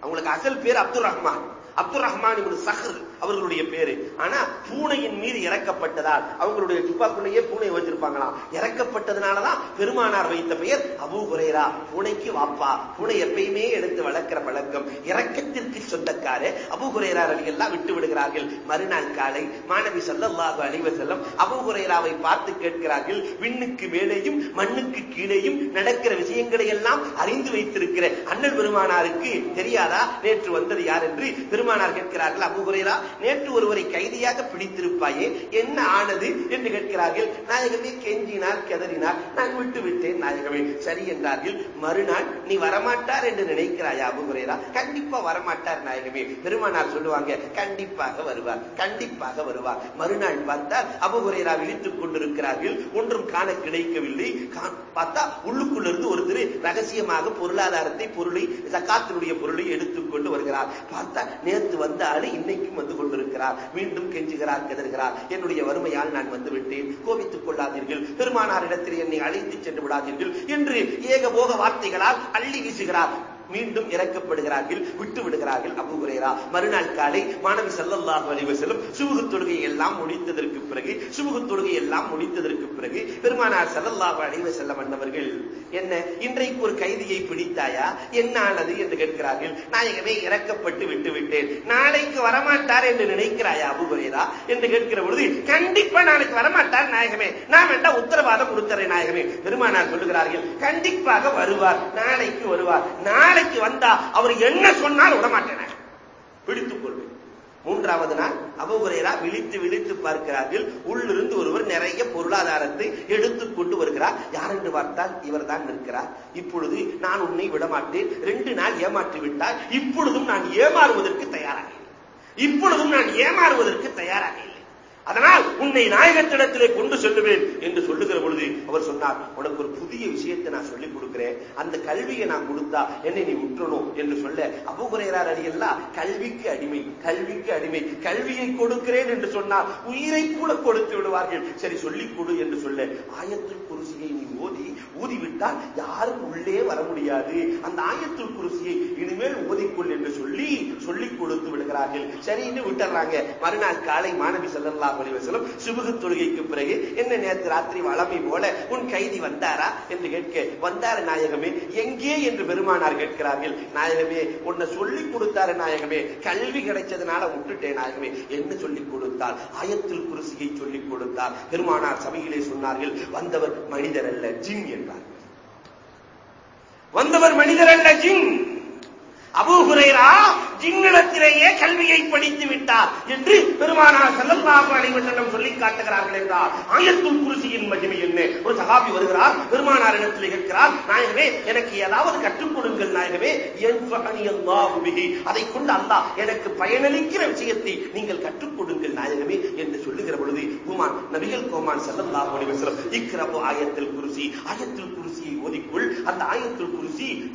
அவங்களுக்கு அசல் பேர் அப்துல் ரஹ்மான். அப்துல் ரஹ்மான் இவரு சஹர். அவர்களுடைய பேரு. ஆனா பூனையின் மீது இறக்கப்பட்டதால் அவங்களுடைய துப்பாக்குள்ளேயே பூனை வச்சிருப்பாங்களாம் இறக்கப்பட்டதுனாலதான் பெருமானார் வைத்த பெயர் அபு குரேரா பூனைக்கு வாப்பா. பூனை எப்பயுமே எடுத்து வளர்க்கிற பழக்கம். இறக்கத்திற்கு சொந்தக்கார அபு குரேரா எல்லாம் விட்டு விடுகிறார்கள். மறுநாள் காலை மாணவி சல்லல்லாஹு அலைவர் செல்லம் அபு குரேராவை பார்த்து கேட்கிறார்கள். விண்ணுக்கு மேலேயும் மண்ணுக்கு கீழேயும் நடக்கிற விஷயங்களை எல்லாம் அறிந்து வைத்திருக்கிற அண்ணல் பெருமானாருக்கு தெரியாதா? நேற்று வந்தது யார் என்று பெருமானார் கேட்கிறார்கள். அபு குரேரா நேற்று ஒருவரை கைதியாக பிடித்திருப்பாயே? என்ன ஆனது என்று கேட்கிறார்கள். நாயகமே கெஞ்சினார் கெதறினார். நான் விட்டு விட்டேன் நாயகமே. சரி என்றார்கள். மறுநாள் நீ வரமாட்டார் என்று நினைக்கிறாயா அபுகுரேரா கண்டிப்பா வரமாட்டார் நாயகமே. பெருமானார் சொல்லுவாங்க கண்டிப்பாக வருவார் கண்டிப்பாக வருவார். மறுநாள் பார்த்தால் அபுகுரேரா விழித்துக் கொண்டிருக்கிறார்கள். ஒன்றும் காண கிடைக்கவில்லை. பார்த்தா உள்ளுக்குள்ள இருந்து ஒருத்தர் ரகசியமாக பொருளாதாரத்தை பொருளை சக்காத்தினுடைய பொருளை எடுத்துக்கொண்டு வருகிறார். பார்த்தா நேற்று வந்த ஆளு இன்னைக்கும் வந்து கொண்டிருக்கிறார். மீண்டும் கெஞ்சுகிறார் கதறுகிறார். என்னுடைய வறுமையால் நான் வந்துவிட்டேன். கோபித்துக் கொள்ளாதீர்கள். பெருமானார் இடத்தில் என்னை அழைத்து சென்று விடாதீர்கள். என்று ஏகபோக வார்த்தைகளால் அள்ளி வீசுகிறார். மீண்டும் இறக்கப்படுகிறார்கள் விட்டு விடுகிறார்கள் அபுகுரேரா மறுநாள் காலை மாணவி சல்லல்லாஹு அலைஹி வஸல்லம் சுபுகு தொழுகை எல்லாம் முடித்ததற்கு பிறகு சுபுகு தொழுகை எல்லாம் முடித்ததற்கு பிறகு பெருமானார் சல்லல்லாஹு அலைஹி வஸல்லம் அன்னவர்கள் என்ன இன்றைக்கு ஒரு கைதியை பிடித்தாயா? என்ன ஆனது? என்று கேட்கிறார்கள். நாயகமே இறக்கப்பட்டு விட்டு விட்டேன் நாளைக்கு வரமாட்டார் என்று நினைக்கிறாயா அபுகுரேரா என்று கேட்கிற பொழுது கண்டிப்பா நாளைக்கு வரமாட்டார் நாயகமே. நான் வேண்டாம் உத்தரவாதம் கொடுத்தறேன் நாயகமே. பெருமானார் சொல்லுகிறார்கள் கண்டிப்பாக வருவார். நாளைக்கு வருவார். நாளை நாளைக்கு வந்தா அவர் என்ன சொன்னால் விடமாட்டேன பிடித்துக் கொள்வேன். மூன்றாவது நாள் அபுகுரேரா விழித்து விழித்து பார்க்கிறார்கள் உள்ளிருந்து ஒருவர் நிறைய பொருளாதாரத்தை எடுத்துக் கொண்டு வருகிறார். யார் என்று பார்த்தால் இவர் தான் நிற்கிறார். இப்பொழுது நான் உன்னை விடமாட்டேன். ரெண்டு நாள் ஏமாற்றி விட்டால் இப்பொழுதும் நான் ஏமாறுவதற்கு தயாராக இப்பொழுதும் நான் ஏமாறுவதற்கு தயாராக இல்லை. அதனால் உன்னை நாயகத்திடத்திலே கொண்டு செல்லுவேன் என்று சொல்லுகிற பொழுது அவர் சொன்னார் உனக்கு ஒரு புதிய விஷயத்தை நான் சொல்லிக் கொடுக்கிறேன். அந்த கல்வியை நான் கொடுத்தா என்னை நீ உற்றணும் என்று சொல்ல அபுகுரையரார் அடியெல்லாம் கல்விக்கு அடிமை கல்விக்கு அடிமை. கல்வியை கொடுக்கிறேன் என்று சொன்னால் உயிரை கூட கொடுத்து விடுவார்கள். சரி சொல்லிக் கொடு என்று சொல்ல ஆயத்திற்கு ஒரு ஊதிவிட்டால் யாரும் உள்ளே வர முடியாது. அந்த ஆயத்துல் குருசியை இனிமேல் ஊதிக்கொள் என்று சொல்லி சொல்லிக் கொடுத்து விடுகிறார்கள். சரின்னு விட்டுறாங்க. மறுநாள் காலை மாணவி செல்லல்லா அலிவசலம் சுபுகு தொழுகைக்கு பிறகு என்ன நேற்று ராத்திரி வளமை போல உன் கைதி வந்தாரா என்று கேட்க வந்தார நாயகமே எங்கே? என்று பெருமானார் கேட்கிறார்கள். நாயகமே உன்னை சொல்லிக் கொடுத்தாரு நாயகமே கல்வி கிடைச்சதுனால விட்டுட்டேன் நாயகமே. என்ன சொல்லிக் கொடுத்தால் ஆயத்தில் குருசியை சொல்லிக் கொடுத்தார். பெருமானார் சபையிலே சொன்னார்கள் வந்தவர் மனிதர் அல்ல ஜின் என்று. வந்தவர் மனிதர் அல்ல ஜின். அபூஹுரைரா ஜின்னிடத்திலேயே கல்வியை படித்து விட்டார் என்று பெருமானார் செல்லல்லாஹு அலைஹி சொல்லி காட்டுகிறார்கள் என்றார். ஆயத்துல் குருசியின் மகிமை என்ன? ஒரு சகாபி வருகிறார் பெருமானார் இடத்தில் கேட்கிறார் நாயகமே எனக்கு ஏதாவது கற்றுக் கொடுங்கள் நாயகமே. அதை கொண்டு அல்லாஹ் எனக்கு பயனளிக்கிற விஷயத்தை நீங்கள் கற்றுக் கொடுங்கள் நாயகமே என்று சொல்லுகிற பொழுது குமான் நபிகள் கோமான் செல்லல்லாஹு அலைஹி இக்கிரபு ஆயத்தில் குருசி. ஆயத்தில் குருசியை ஓதிக்குள். அந்த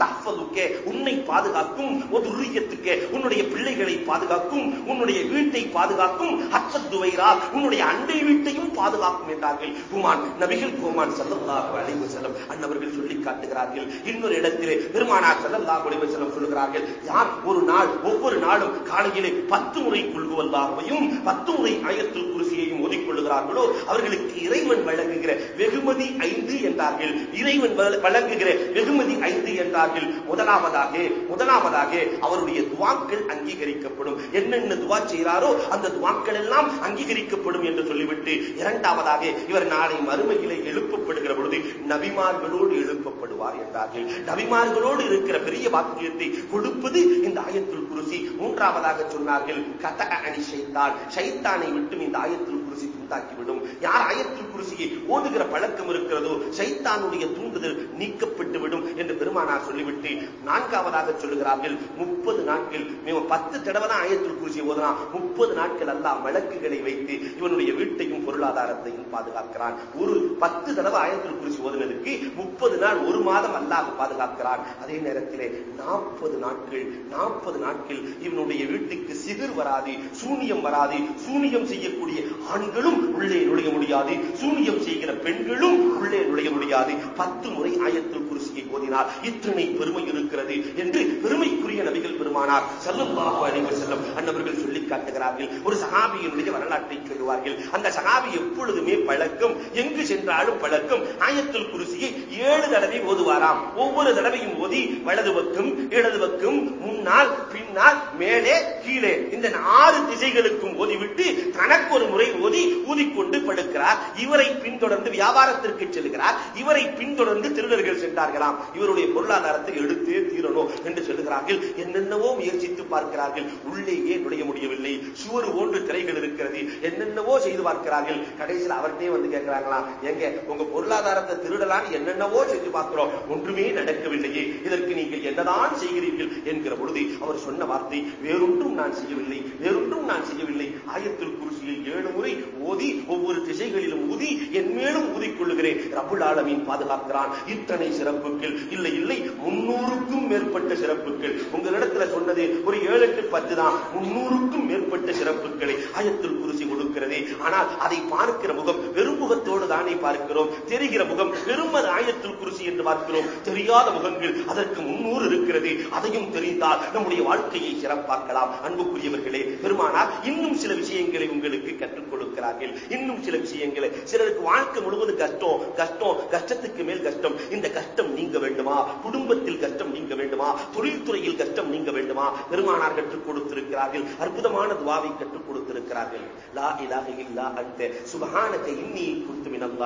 தஹ்ஃபதுக்கே உன்னை பாதுகாக்கும் ஒதுரியத்துக்கே உன்னுடைய பிள்ளைகளை பாதுகாக்கும் உன்னுடைய வீட்டை பாதுகாக்கும். அச்சத்துவைரா உன்னுடைய அண்டை வீட்டையும் பாதுகாக்கும் என்றார்கள். குமான் நபிகள் குமான் சல்லல்லாஹு அலைஹி வஸல்லம் அன்னவர்கள் சொல்லி காட்டுகிறார்கள். இன்னொரு இடத்திலே பெருமானார் சல்லல்லாஹு அலைஹி வஸல்லம் சொல்லுகிறார்கள் யார் ஒரு நாள் ஒவ்வொரு நாளும் காலையிலே பத்து முறை கொள்குவல்லாகவும் பத்து முறை ஆயத்தில் குருசியையும் ஓதிக்கொள்ளுகிறார்களோ அவர்களுக்கு இறைவன் வழங்குகிற வெகுமதி ஐந்து என்றார்கள். இறைவன் வழங்குகிற வெகுமதி ஐந்து என்றார்கள். முதலாவதாக முதலாவதாக அவருடைய துவாக்கள் அங்கீகரிக்கப்படும். என்னென்ன துவா செய்கிறாரோ அந்த துவாக்கள் எல்லாம் அங்கீகரிக்கப்படும் என்று சொல்லிவிட்டு இரண்டாவதாக இவர் நாளை மறுமையிலே எழுப்பப்படுகிற பொழுது நபிமார்களோடு எழுப்பப்படுவார் என்றார்கள். நபிமார்களோடு இருக்கிற பெரிய வாக்கியத்தை கொடுப்பது இந்த ஆயத்தில் குருசி. மூன்றாவதாக சொன்னார்கள் கத அணி சைத்தான் சைத்தானை விட்டும் இந்த ஆயத்தில் குருசி துண்டாக்கிவிடும் யார் ஆயத்தில் நோக்கி ஓடுகிற பழக்கம் இருக்கிறதோ சைத்தானுடைய தூண்டுதல் நீக்கப்பட்டு விடும் என்று பெருமானார் சொல்லிவிட்டு நான்காவதாக சொல்லுகிறார்கள். முப்பது நாட்கள் இவன் பத்து தடவை தான் ஆயத்துல் குருசியை ஓதலாம் முப்பது நாட்கள் அல்ல வழக்குகளை வைத்து இவனுடைய வீட்டையும் பொருளாதாரத்தையும் பாதுகாக்கிறான். ஒரு பத்து தடவை ஆயத்தில் குருசி ஓதுனதுக்கு முப்பது நாள் ஒரு மாதம் அல்லாஹ் பாதுகாக்கிறான். அதே நேரத்திலே நாற்பது நாட்கள் நாற்பது நாட்கள் இவனுடைய வீட்டுக்கு சிகிர் வராது சூனியம் வராது. சூனியம் செய்யக்கூடிய ஆண்களும் உள்ளே நுழைய முடியாது. சூனியம் செய்கிற பெண்களும் உள்ளே நுழைய முடியாது. பத்து முறை ஆயத்தில் குருசியை ஓதினார். இத்தனை பெருமை இருக்கிறது என்று பெருமைக்குரிய நபிகள் பெருமானார் செல்லல்லாஹு அலைஹி செல்லும் அன்னவர்கள் சொல்லி காட்டுகிறார்கள். ஒரு சகாபியினுடைய வரலாற்றை சொல்லுவார்கள். அந்த சகாபி எப்பொழுதுமே பழக்கம் எங்கு சென்றாலும் பழக்கம் ஆயத்தில் குருசியை ஏழு தடவை ஓதுவாராம். ஒவ்வொரு தடவையும் ஓதி வலது பக்கம் இடது பக்கம் முன்னால் பின்னால் மேலே கீழே இந்த ஆறு திசைகளுக்கும் ஓதிவிட்டு தனக்கு ஒரு முறை ஓதி ஊதிக்கொண்டு படுக்கிறார். இவரை பின்தொடர்ந்து வியாபாரத்திற்கு செல்கிறார். இவரை பின்தொடர்ந்து திருடர்கள் சென்றார்களாம். இவருடைய பொருளாதாரத்தை எடுத்தே தீரணும் என்று சொல்லுகிறார்கள். என்னென்னவோ முயற்சித்து பார்க்கிறார்கள். உள்ளேயே நுழைய முடியவில்லை. சுவர் ஓன்று திரைகள் இருக்கிறது. என்னென்னவோ செய்து பார்க்கிறார்கள். கடைசியில் அவர்கிட்டே வந்து கேட்கிறாங்களாம். எங்க உங்க பொருளாதாரத்தை திருடலான்னு என்னென்னவோ செஞ்சு பார்க்கிறோம். ஒன்றுமே நடக்கவில்லையே. இதற்கு நீங்கள் என்னதான் செய்கிறீர்கள் என்கிற பொழுது அவர் சொன்ன வார்த்தை வேறொன்றும் நான் செய்யவில்லை. வேறொன்றும் நான் செய்யவில்லை. ஆயத்தில் குருசியில் ஏழு முறை ஓதி ஒவ்வொரு திசைகளிலும் ஊதி என் மேலும் ஊதிக்கொள்ளுகிறேன். ரபுல் ஆலமீன் பாதுகாக்கிறான். இத்தனை சிறப்புகள். இல்லை இல்லை முன்னூறுக்கும் மேற்பட்ட சிறப்புகள். உங்களிடத்துல சொன்னது ஒரு ஏழு எட்டு பத்து தான். முன்னூறுக்கும் மேற்பட்ட சிறப்புகளை ஆயத்தில் குருசி கொடுக்கிறது. ஆனால் அதை பார்க்கிற முகம் வெறும் முகத்தோடு தானே பார்க்கிறோம். தெரிகிற முகம் பெருமது ஆயத்தில் குருசி என்று பார்க்கிறோம். தெரியாத முகங்கள் அதற்கு முன்னூறு இருக்கிறது. அதையும் தெரிந்தால் நம்முடைய வாழ்க்கையை சிறப்பாக்கலாம். அன்புக்குரியவர்களே பெருமானார் இன்னும் சில விஷயங்களை உங்களுக்கு கற்றுக் கொடுக்கிறார்கள். இன்னும் சில விஷயங்களை சிலர் சிலருக்கு வாழ்க்கை முழுவதும் கஷ்டம் கஷ்டம் கஷ்டத்துக்கு மேல் கஷ்டம். இந்த கஷ்டம் நீங்க வேண்டுமா? குடும்பத்தில் கஷ்டம் நீங்க வேண்டுமா? தொழில்துறையில் கஷ்டம் நீங்க வேண்டுமா? பெருமானார் கற்றுக் கொடுத்திருக்கிறார்கள். அற்புதமான துவாவை கற்றுக் கொடுத்திருக்கிறார்கள். லா இலாக இல்லா அந்த சுபஹானக இன்னி குன்து மினல்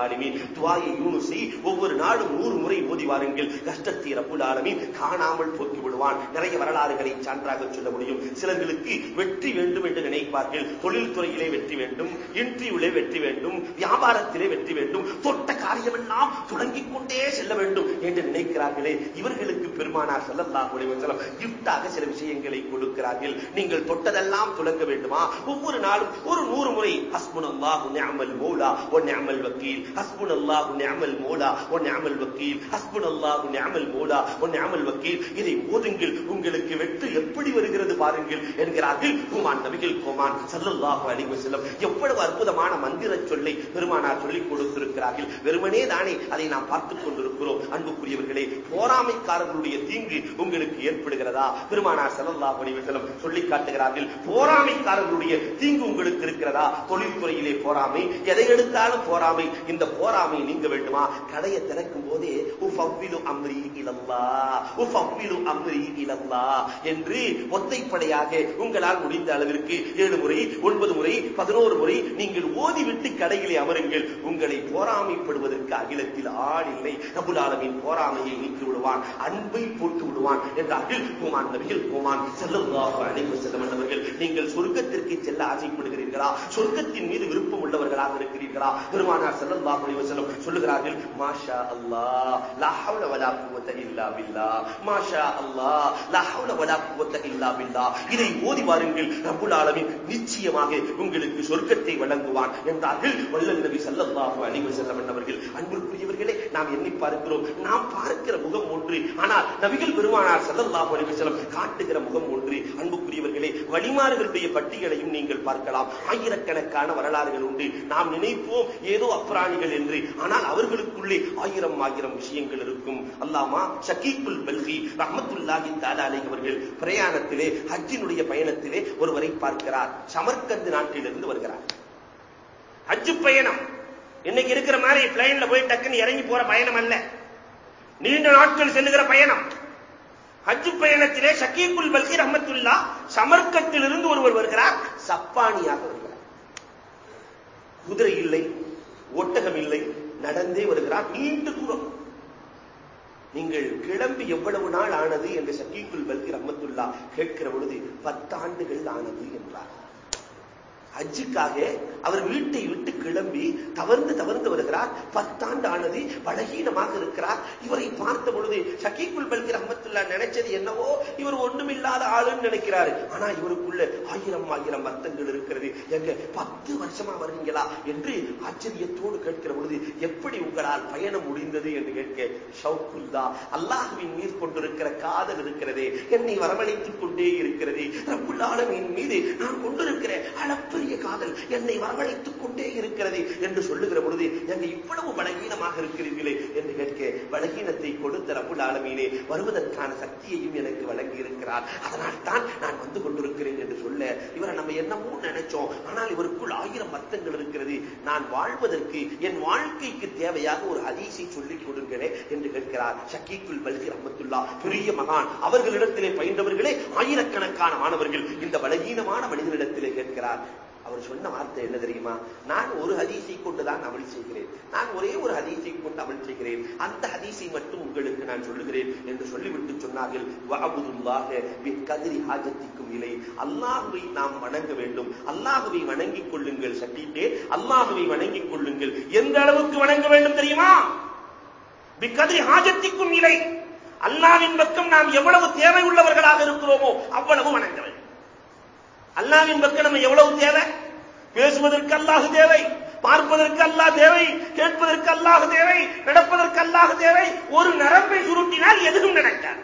துவாயை யூனுசி ஒவ்வொரு நாளும் நூறு முறை ஓதி வாருங்கள். கஷ்டத்தை ரப்புல் காணாமல் போக்கி விடுவான். நிறைய வரலாறுகளை சான்றாக சொல்ல முடியும். சிலர்களுக்கு வெற்றி வேண்டும் என்று நினைப்பார்கள். தொழில் துறையிலே வெற்றி வேண்டும். இன்டர்வியூலே வெற்றி வேண்டும். வியாபாரத்தில் வெற்றி வேண்டும். தொட்ட காரியமெல்லாம் தொடங்கிக் கொண்டே செல்ல வேண்டும் என்று நினைக்கிறார்களே. இவர்களுக்கு பெருமானார் செல்லல்லா அலைஹி கிஃப்டாக சில விஷயங்களை கொடுக்கிறார்கள். நீங்கள் தொட்டதெல்லாம் துலங்க வேண்டுமா? ஒவ்வொரு நாளும் ஒரு நூறு முறை ஹஸ்புன் ஹஸ்புனல்லாஹு நிஅமல் மோலா ஒன் நிஅமல் வக்கீல் ஹஸ்புன் ஹஸ்புனல்லாஹு நிஅமல் மோலா ஒன் நிஅமல் வக்கீல் ஹஸ்புன் ஹஸ்புனல்லாஹு நிஅமல் மோலா ஒன் நிஅமல் வக்கீல். இதை ஓதுங்கள். உங்களுக்கு வெற்றி எப்படி வருகிறது பாருங்கள் என்கிறார்கள் குமான் நபிகள் குமான் ஸல்லல்லாஹு அலைஹி எவ்வளவு அற்புதமான மந்திர சொல்லை பெருமானார் சொல்லிக் கொடுத்திருக்கிறார்கள். வெறுமனே தானே அதை நாம் பார்த்துக் கொண்டிருக்கிறோம். அன்புக்குரியவர்களே போராமைக்காரர்களுடைய தீங்கு உங்களுக்கு ஏற்படுகிறதா? பெருமானார் ஸல்லல்லாஹு அலைஹி வஸல்லம் சொல்லி காட்டுகிறார்கள் போராமைக்காரர்களுடைய தீங்கு உங்களுக்கு இருக்கிறதா? தொழில்துறையிலே போராமை எதை எடுத்தாலும் போராமை இந்த போராமை நீங்க வேண்டுமா? கடையை திறக்கும் போதே உஃபவ்விலு அம்ரி இலல்லா உஃபவ்விலு அம்ரி இலல்லா என்று ஒத்தைப்படையாக உங்களால் முடிந்த அளவிற்கு ஏழு முறை ஒன்பது முறை பதினோரு முறை நீங்கள் ஓதிவிட்டு கடையிலே அமருங்கள். உங்களை போராமைப்படுவதற்கு அகிலத்தில் ஆள் இல்லை. ரபுல் ஆலமின் போராமையை நீக்கி விடுவான் அன்பை போட்டு விடுவான் என்றார்கள் குமான் நபிகள் குமான் செல்லல்லாஹு அழைப்பு செல்ல அவர்கள் நீங்கள் சொர்க்கத்திற்கு செல்ல ஆசைப்படுகிறீர்கள். இருக்கிறீர்களா? சொர்க்கத்தின் மீது விருப்பம் உள்ளவர்களாக இருக்கிறீர்களா? பெருமானார் செல்லல்லா அலைஹி வஸல்லம் சொல்லுகிறார்கள் மாஷா அல்லா லஹவுல வலா குவத்த இல்லா பில்லா. மாஷா அல்லா லஹவுல வலா குவத்த இல்லா பில்லா. இதை ஓதி வாருங்கள் ரப்புல் ஆலமீன் நிச்சயமாக உங்களுக்கு சொர்க்கத்தை வழங்குவான் என்றார்கள் வல்லல் நபி ஸல்லல்லாஹு அலைஹி வஸல்லம் அவர்கள் அன்பிற்குரியவர்களே நாம் எண்ணி பார்க்கிறோம் நாம் பார்க்கிற முகம் ஒன்று ஆனால் நபிகள் பெருமானார் செல்லல்லாஹு அழிவு செல்லம் காட்டுகிற முகம் ஒன்று. அன்புக்குரியவர்களே வழிமாறுகளுடைய பட்டியலையும் நீங்கள் பார்க்கலாம். ஆயிரக்கணக்கான வரலாறுகள் உண்டு. நாம் நினைப்போம் ஏதோ அப்ராணிகள் என்று. ஆனால் அவர்களுக்குள்ளே ஆயிரம் ஆயிரம் விஷயங்கள் இருக்கும். அல்லாமா ஷக்கீக்குல் பல்கி ரஹமத்துல்லாஹி தாலாலை அவர்கள் பிரயாணத்திலே ஹஜ்ஜினுடைய பயணத்திலே ஒருவரை பார்க்கிறார். சமர்கந்து நாட்டிலிருந்து வருகிறார். ஹஜ்ஜு பயணம். இன்னைக்கு இருக்கிற மாதிரி பிளைன்ல போய் டக்குன்னு இறங்கி போற பயணம் அல்ல. நீண்ட நாட்கள் செல்லுகிற பயணம். ஹஜ் பயணத்திலே ஷக்கீக்குல் பல்கி ரஹமத்துல்லா சமர்க்கத்திலிருந்து ஒருவர் வருகிறார். சப்பானியாக வருகிறார். குதிரை இல்லை ஒட்டகம் இல்லை நடந்தே வருகிறார். நீண்ட தூரம். நீங்கள் கிளம்பி எவ்வளவு நாள் ஆனது என்று ஷக்கீக்குல் பல்கி ரஹமத்துல்லா கேட்கிற பொழுது பத்தாண்டுகள் ஆனது என்றார். ஹஜ்ஜுக்காக அவர் வீட்டை விட்டு கிளம்பி தவறுந்து தவறுந்து வருகிறார். பத்தாண்டு ஆனது பலகீனமாக இருக்கிறார். இவரை பார்த்த பொழுது ஷக்கீக்குல் பல்கி ரஹமத்துல்லா நினைச்சது என்னவோ இவர் ஒண்ணுமில்லாத ஆளுன்னு நினைக்கிறாரு. ஆனா இவருக்குள்ள ஆயிரம் ஆயிரம் அர்த்தங்கள் இருக்கிறது. எங்க பத்து வருஷமா வருவீங்களா என்று ஆச்சரியத்தோடு கேட்கிற பொழுது எப்படி உங்களால் பயணம் முடிந்தது என்று கேட்க ஷவுக்குல்லா அல்லாஹுவின் மீது கொண்டிருக்கிற காதல் இருக்கிறது என்னை வரவழைத்துக் கொண்டே இருக்கிறது ரப்புல்லாலமின் மீது நான் கொண்டிருக்கிற அளப்பெரிய காதல் என்னை வரவழைத்துக் கொண்டே இருக்கிறது என்று சொல்லுகிற பொழுது எங்க இவ்வளவு பலகீனமாக இருக்கிறீர்களே என்று கேட்க பலகீனத்தை கொடுத்த ரபுல் ஆலமீனே வருவதற்கான சக்தியையும் எனக்கு வழங்கி இருக்கிறார் அதனால் தான் நான் வந்து கொண்டிருக்கிறேன் என்று சொல்ல இவரை நம்ம என்னமோ நினைச்சோம். ஆனால் இவருக்குள் ஆயிரம் அர்த்தங்கள் இருக்கிறது. நான் வாழ்வதற்கு என் வாழ்க்கைக்கு தேவையாக ஒரு ஹதீஸை சொல்லிக் கொடுங்களே என்று கேட்கிறார் ஷக்கீக்குல் பல்கி அமத்துல்லா பெரிய மகான். அவர்களிடத்திலே பயின்றவர்களே ஆயிரக்கணக்கான மாணவர்கள். இந்த பலகீனமான மனிதனிடத்திலே கேட்கிறார் அவர் சொன்ன வார்த்தை என்ன தெரியுமா? நான் ஒரு ஹதீசை கொண்டுதான் அமல் செய்கிறேன். நான் ஒரே ஒரு ஹதீசை கொண்டு அமல் செய்கிறேன். அந்த ஹதீசை மட்டும் உங்களுக்கு நான் சொல்லுகிறேன் என்று சொல்லிவிட்டு சொன்னார்கள். கதிரி ஆஜத்திக்கும் இலை. அல்லாஹுவை நாம் வணங்க வேண்டும். அல்லாஹுவை வணங்கிக் கொள்ளுங்கள் சட்டிட்டே அல்லாஹுவை வணங்கிக் கொள்ளுங்கள். எந்த அளவுக்கு வணங்க வேண்டும் தெரியுமா? பிகதிரி ஆஜத்திக்கும் இலை. அல்லாவின் பக்கம் நாம் எவ்வளவு தேவை உள்ளவர்களாக இருக்கிறோமோ அவ்வளவு வணங்க வேண்டும். அல்லாவின் பக்கம் நம்ம எவ்வளவு தேவை? பேசுவதற்கு அல்லாஹ் தேவை பார்ப்பதற்கு அல்லாஹ் தேவை கேட்பதற்கு அல்லாஹ் தேவை நடப்பதற்கு அல்லாஹ் தேவை. ஒரு நரம்பை சுருட்டினால் எதுவும் நடக்காது.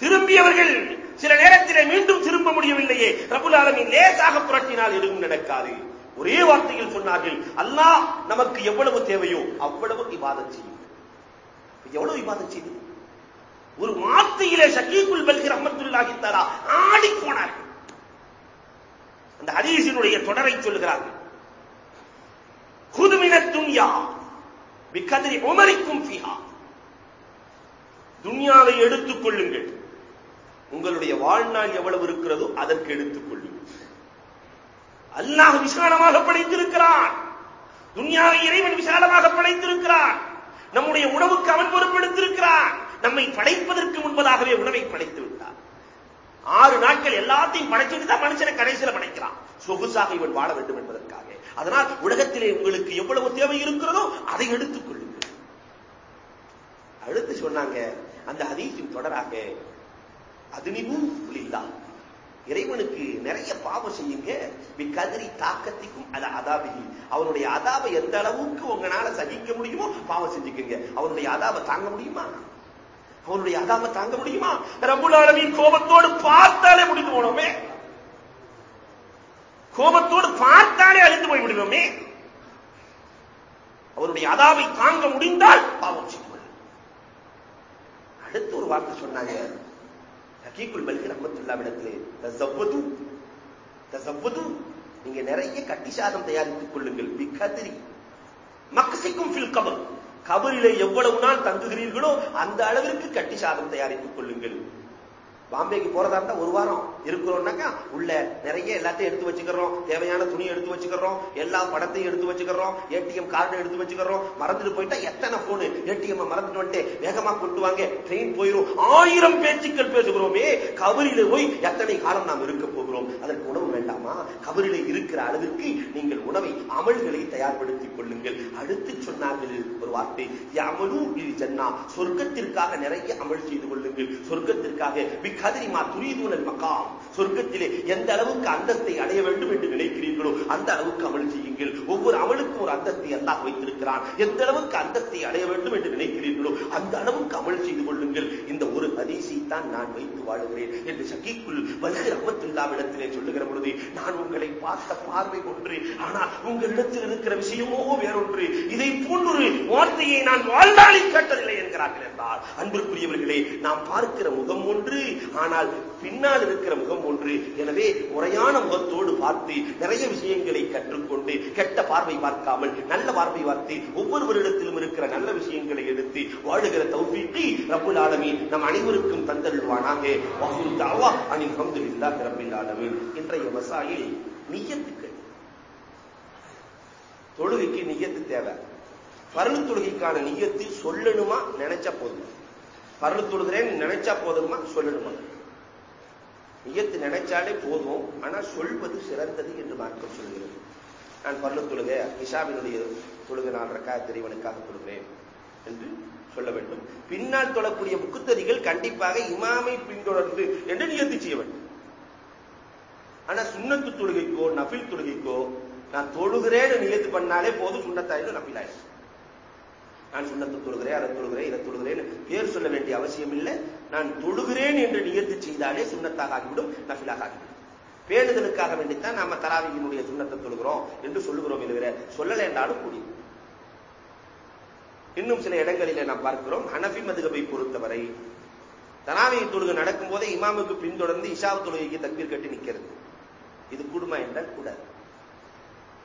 திரும்பியவர்கள் சில நேரத்திலே மீண்டும் திரும்ப முடியவில்லையே. ரபுல் ஆலமின் லேசாக புரட்டினால் எதுவும் நடக்காது. ஒரே வார்த்தையில் சொன்னார்கள் அல்லாஹ் நமக்கு எவ்வளவு தேவையோ அவ்வளவு இவாதம் செய்யும். எவ்வளவு இவாதம் செய்து ஒரு வார்த்தையிலே ஷக்கீக்குல் பல்கி ரஹமத்துல்லாஹி தாரா ஆடி போனார்கள் அந்த ஹதீஸினுடைய தொடரை சொல்கிறார்கள் குதுமின துன்யா பிகதிரி உமரிக்கும் ஃபிஹா. துன்யாவை எடுத்துக் கொள்ளுங்கள். உங்களுடைய வாழ்நாள் எவ்வளவு இருக்கிறதோ அதற்கு எடுத்துக் கொள்ளுங்கள். அல்லாஹ் விசாலமாக படைத்திருக்கிறான். துன்யாவை இறைவன் விசாலமாக படைத்திருக்கிறான். நம்முடைய உணவுக்கு அவன் பொறுப்பெடுத்திருக்கிறான். நம்மை படைப்பதற்கு முன்பதாகவே உணவை படைத்து விட்டார் ஆறு நாட்கள் எல்லாத்தையும் படைச்சுட்டு தான் மனுஷனை கடைசியில் படைக்கிறான். சொகுசாக இவன் வாழ வேண்டும் என்பதற்காக. அதனால் உலகத்திலே உங்களுக்கு எவ்வளவு தேவை இருக்கிறதோ அதை எடுத்துக் கொள்ளுங்கள். அடுத்து சொன்னாங்க அந்த அதீசின் தொடராக அதுனிவும் புலில்லா இறைவனுக்கு நிறைய பாவம் செய்யுங்க. கதிரி தாக்கத்திற்கும் அது அதாபிகி அவனுடைய அதாவை எந்த அளவுக்கு உங்களால சகிக்க முடியுமோ பாவம் செஞ்சுக்கங்க. அவனுடைய அதாவை தாங்க முடியுமா? அவனுடைய அதாவ தாங்க முடியுமா? ரபுலாளவின் கோபத்தோடு பார்த்தாலே முடிந்து போனோமே. கோபத்தோடு பார்த்தாலே அழிந்து போய் விடுவோமே. அவருடைய அதாவை தாங்க முடிந்தால் பாவம் செய்வோம் அடுத்து ஒரு வார்த்தை சொன்னாங்க. ஹக்கீக்குல் மல்கி ரஹமத்துல்லாவிடத்திலே தசவ்வது தசவ்வது நீங்க நிறைய கட்டி சாதம் தயாரித்துக் கொள்ளுங்கள். பிகதிரி மக்சிக்கும் ஃபில் கபர். கபரிலே எவ்வளவு நாள் தங்குகிறீர்களோ அந்த அளவிற்கு கட்டி சாதம் தயாரித்துக் கொள்ளுங்கள். பாம்பேக்கு போறதா இருந்தா ஒரு வாரம் இருக்கிறோம்னாக்கா உள்ள நிறைய எல்லாத்தையும் எடுத்து வச்சுக்கிறோம். தேவையான துணி எடுத்து வச்சுக்கிறோம். எல்லா படத்தையும் எடுத்து வச்சுக்கிறோம். ஏடிஎம் கார்டு எடுத்து வச்சுக்கிறோம். மறந்துட்டு போயிட்டா எத்தனை போனு ஏடிஎம் மறந்துட்டு வந்துட்டு வேகமா கொண்டு வாங்க. ட்ரெயின் போயிரும். ஆயிரம் பேச்சுக்கள் பேசுகிறோமே. கவரில போய் எத்தனை காலம் நாம் இருக்க போகிறோம்? அதற்கு உணவு வேண்டாமா? கவரில இருக்கிற அளவிற்கு நீங்கள் உணவை அமல்களை தயார்படுத்திக் கொள்ளுங்கள். அடுத்து சொன்னார்கள் ஒரு வார்த்தை. அமலு ஜன்னா. சொர்க்கத்திற்காக நிறைய அமல் செய்து கொள்ளுங்கள். சொர்க்கத்திற்காக கதிரிமா துரிதூனல் மகாம் சொர்க்கத்திலே எந்த அளவுக்கு அந்தஸ்தை அடைய வேண்டும் என்று நினைக்கிறீர்களோ அந்த அளவுக்கு அமல் செய்யுங்கள். ஒவ்வொரு அமலுக்கும் ஒரு அந்தஸ்தை அல்லாஹ் வைத்திருக்கிறான். எந்த அளவுக்கு அந்தஸ்தை அடைய வேண்டும் என்று நினைக்கிறீர்களோ அந்த அளவுக்கு அமல் செய்து கொள்ளுங்கள். இந்த ஒரு அதிசை தான் நான் வைத்து வாழுகிறேன் என்று சகிக்குள் வல்கர் அமத்துல்லாவிடத்திலே சொல்லுகிற பொழுது நான் உங்களை பார்த்த பார்வை ஒன்று ஆனால் உங்களிடத்தில் இருக்கிற விஷயமோ வேறொன்று. இதை போன்றொரு வார்த்தையை நான் வாழ்நாளில் கேட்டதில்லை என்கிறார்கள் என்றால் அன்பிற்குரியவர்களே நாம் பார்க்கிற முகம் ஒன்று ஆனால் பின்னால் இருக்கிற முகம் ஒன்று. எனவே முறையான முகத்தோடு பார்த்து நிறைய விஷயங்களை கற்றுக்கொண்டு கெட்ட பார்வை பார்க்காமல் நல்ல பார்வை பார்த்து ஒவ்வொருவரிடத்திலும் இருக்கிற நல்ல விஷயங்களை எடுத்து வாழுகிற தௌபிக்கு ரபுல் ஆலமி நம் அனைவருக்கும் தந்தல்வானாக வஹுரு தாவா அனில் ஹம்துலில்லாஹ் இன்றைய மசாயில் நீயத்துக்கள். தொழுகைக்கு நியத்து தேவை. பருள் தொழுகைக்கான நியத்து சொல்லணுமா நினைச்சா போதுமா. பருளு தொழுகிறேன் நினைச்சா போதுமா? சொல்லணுமா? நியத்து நினைச்சாலே போதும். ஆனா சொல்வது சிறந்தது என்று மார்க்கம் சொல்கிறது. நான் பருளு தொழுக இஷாவினுடைய தொழுக நான் ரக்கா தெரிவனுக்காக தொழுகிறேன் என்று சொல்ல வேண்டும். பின்னால் தொழக்கூடிய முக்குத்ததிகள் கண்டிப்பாக இமாமை பின்தொடர்ந்து என்று நியத்து செய்ய வேண்டும். ஆனா சுண்ணத்து தொழுகைக்கோ நபில் தொழுகைக்கோ நான் தொழுகிறேன்னு நியத்து பண்ணாலே போதும் சுண்ணத்தாயிடும் நபிலாயிடும் நான் சுண்ணத்து தொழுகிறேன் அதை தொழுகிறேன் இதை தொழுகிறேன் பேர் சொல்ல வேண்டிய அவசியம் இல்லை. நான் தொழுகிறேன் என்று நியத்து செய்தாலே சுண்ணத்தாக ஆகிவிடும் நபிலாக ஆகிவிடும். பேணுதலுக்காக வேண்டித்தான் நாம தராவியினுடைய சுண்ணத்தை தொழுகிறோம் என்று சொல்லுகிறோம் இல்லைங்கிற சொல்லலை என்றாலும் கூடி. இன்னும் சில இடங்களிலே நாம் பார்க்கிறோம் ஹனபி மதுகபை பொறுத்தவரை தனாவியை தொழுகை நடக்கும் போதே இமாமுக்கு பின்தொடர்ந்து இஷாவு தொழுகைக்கு தக்பீர் கட்டி நிற்கிறது இது கூடுமா என்றால் கூடாது.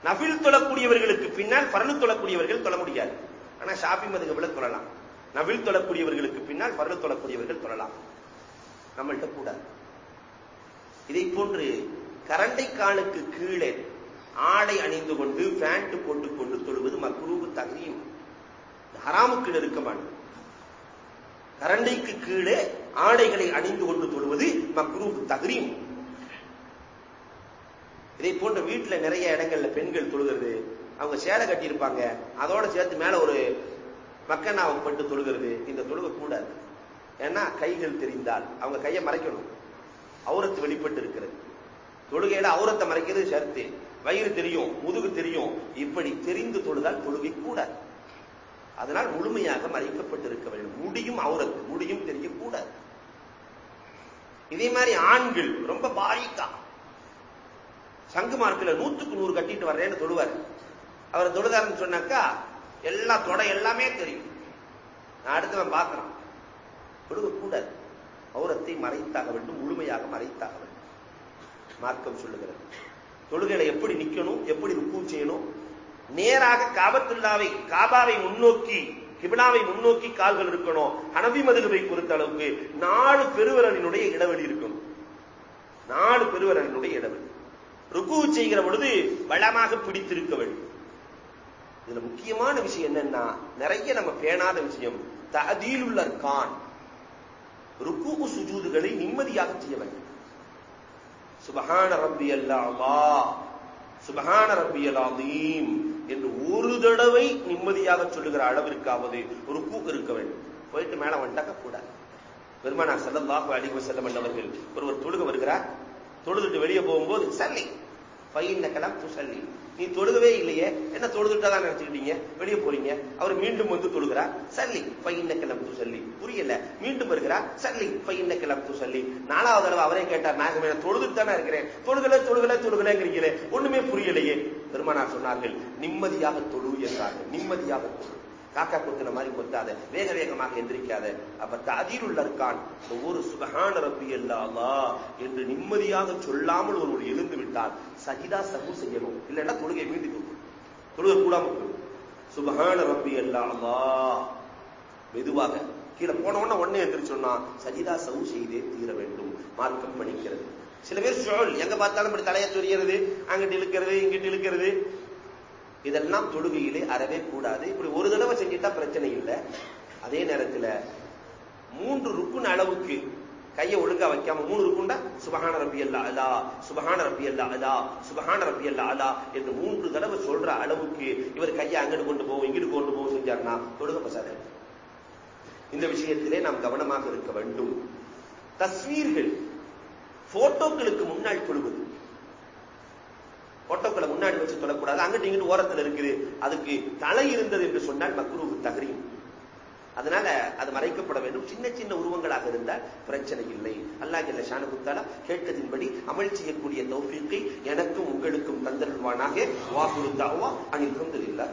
நபில் தொழக்கூடியவர்களுக்கு பின்னால் பரலு தொழக்கூடியவர்கள் தொழ முடியாது. ஆனா ஷாபி மதுகபில தொழலாம். நவில் தொழக்கூடியவர்களுக்கு பின்னால் பரலு தொழக்கூடியவர்கள் தொழலாம். நம்மள்கிட்ட கூடாது. இதை போன்று கரண்டை காலுக்கு கீழே ஆடை அணிந்து கொண்டு பேண்ட் போட்டுக்கொண்டு தொழுவது மக்ரூபு தகுதியும் ஹராமுக்கு நெருக்கமானது கரண்டைக்கு கீழே ஆடைகளை அணிந்து கொண்டு தொழுவது மக்ரூபு தகரியும் இதை போன்ற வீட்டுல நிறைய இடங்கள்ல பெண்கள் தொழுகிறது. அவங்க சேலை கட்டியிருப்பாங்க அதோட சேர்த்து மேல ஒரு மக்கனாவை பட்டு தொழுகிறது. இந்த தொழுக கூடாது. ஏன்னா கைகள் தெரிந்தால் அவங்க கையை மறைக்கணும். அவுரத்து வெளிப்பட்டு இருக்கிறது தொழுகையில அவுரத்தை மறைக்கிறது சேர்த்து வயிறு தெரியும் முதுகு தெரியும். இப்படி தெரிந்து தொழுதால் தொழுகை கூடாது. அதனால் முழுமையாக மறைக்கப்பட்டிருக்க வேண்டும். முடியும் அவுரத்து முடியும் தெரியக்கூடாது. இதே மாதிரி ஆண்கள் ரொம்ப பாரிக்கா. சங்கு மார்க்கில் நூத்துக்கு நூறு கட்டிட்டு வர்றேன்னு தொழுவார். அவர் தொழுதாருன்னு சொன்னாக்கா எல்லா தொடை எல்லாமே தெரியும். நான் அடுத்தவன் பார்க்கறான் தொழுக கூடாது. பௌரத்தை மறைத்தாக வேண்டும் முழுமையாக மறைத்தாக வேண்டும். மார்க்கம் சொல்லுகிறது. தொழுகையில எப்படி நிக்கணும் எப்படி ருக்கு செய்யணும்? நேராக காபத்துல்லாவை காபாவை முன்னோக்கி கிபிலாவை முன்னோக்கி கால்கள் இருக்கணும். ஹனபி மதுகவை பொறுத்த அளவுக்கு நாலு பெருவரலினுடைய இடைவெளி இருக்கணும். நாலு பெருவரலினுடைய இடைவெளி. ருக்கு செய்கிற பொழுது வளமாக பிடித்திருக்க வேண்டும். இதுல முக்கியமான விஷயம் என்னன்னா நிறைய நம்ம பேணாத விஷயம் தகதீலுள்ள கான். ருக்கு சுஜூதுகளை நிம்மதியாக செய்ய வேண்டும். சுபஹான ரப்பி அல்லா சுபஹான ரப்பி அலாதீம் என்று ஒரு தடவை நிம்மதியாக சொல்லுகிற அளவிற்காவது ஒரு கூக்கு இருக்க வேண்டும். போயிட்டு மேல வந்துட்டாக்க கூடாது. பெருமானா செல்லல்லாஹு அலிகு செல்லம் அவர்கள் ஒருவர் தொழுக வருகிறார். தொழுதுட்டு வெளியே போகும்போது சல்லி. பையன் கிளம் துசல்லி. நீ தொழுகவே இல்லையே என்ன தொழுதுட்டதான் நினைச்சுக்கிட்டீங்க? வெளியே போறீங்க. அவர் மீண்டும் வந்து தொழுகிறார் சல்லி பையன் கிளம் துசல்லி. புரியல. மீண்டும் வருகிறார் சல்லி பையன் கிளம் துசல்லி. நாலாவது தடவை அவரே கேட்டார் நாகமே தொழுதுட்டு தானே இருக்கிறேன். தொழுகல தொழுகல தொழுகலங்கிறீங்களே. ஒண்ணுமே புரியலையே. பெருமானார் சொன்னார்கள் நிம்மதியாக தொழு என்றார்கள். நிம்மதியாக தொழு. காக்கா குத்துன மாதிரி கொத்தாத வேக வேகமாக எந்திரிக்காத. அப்ப ததில் இருக்கான் ஒவ்வொரு சுபகான ரப்பி அல்லாமா என்று நிம்மதியாக சொல்லாமல் ஒருவர் எழுந்து விட்டால் சகிதா சகு செய்யணும். இல்லைன்னா தொழுகை மீண்டு தூக்கும் தொழுகை கூடாம போயிடும் சுபகான ரப்பி அல்லாமா மெதுவாக கீழே போன உடனே உடனே எந்திரிச்சோம்னா சஜிதா சவு செய்தே தீர வேண்டும். மார்க்கம் பணிக்கிறது சில பேர் சொல் எங்க பார்த்தாலும் இப்படி தலையை சொரியறது அங்கிட்டு இழுக்கிறது இங்கிட்டு இழுக்கிறது. இதெல்லாம் தொழுகையிலே அறவே கூடாது. இப்படி ஒரு தடவை செஞ்சுட்டா பிரச்சனை இல்லை. அதே நேரத்தில் மூன்று ருக்குன் அளவுக்கு கையை ஒழுங்கா வைக்காம மூணு ருக்குண்டா? சுபகான ரப்பி அல்லா அதா சுபகான ரப்பி அல்லா அதா சுபகான ரப்பி அல்லா அதா என்று மூன்று தடவை சொல்ற அளவுக்கு இவர் கையை அங்கிட்டு கொண்டு போவோம் இங்கிட்டு கொண்டு போவோம் செஞ்சார்னா தொழுக பசாத. இந்த விஷயத்திலே நாம் கவனமாக இருக்க வேண்டும். தஸ்வீர்கள் போட்டோக்களுக்கு முன்னால் தொழுவது. போட்டோக்களை முன்னாடி வச்சு சொல்லக்கூடாது அங்கிட்டு இங்கிட்டு ஓரத்தில் இருக்குது. அதுக்கு தலை இருந்தது என்று சொன்னால் மக்ரூவு தகரியும். அதனால அது மறைக்கப்பட வேண்டும். சின்ன சின்ன உருவங்களாக இருந்தால் பிரச்சனை இல்லை. அல்லாஹ் இல்ல ஷானகுத்தாலா கேட்டதின்படி அமல் செய்யக்கூடிய தௌஃபீக்கை எனக்கும் உங்களுக்கும் தந்தருவானாக வாக்குறுத்தாவா அனில் இல்லை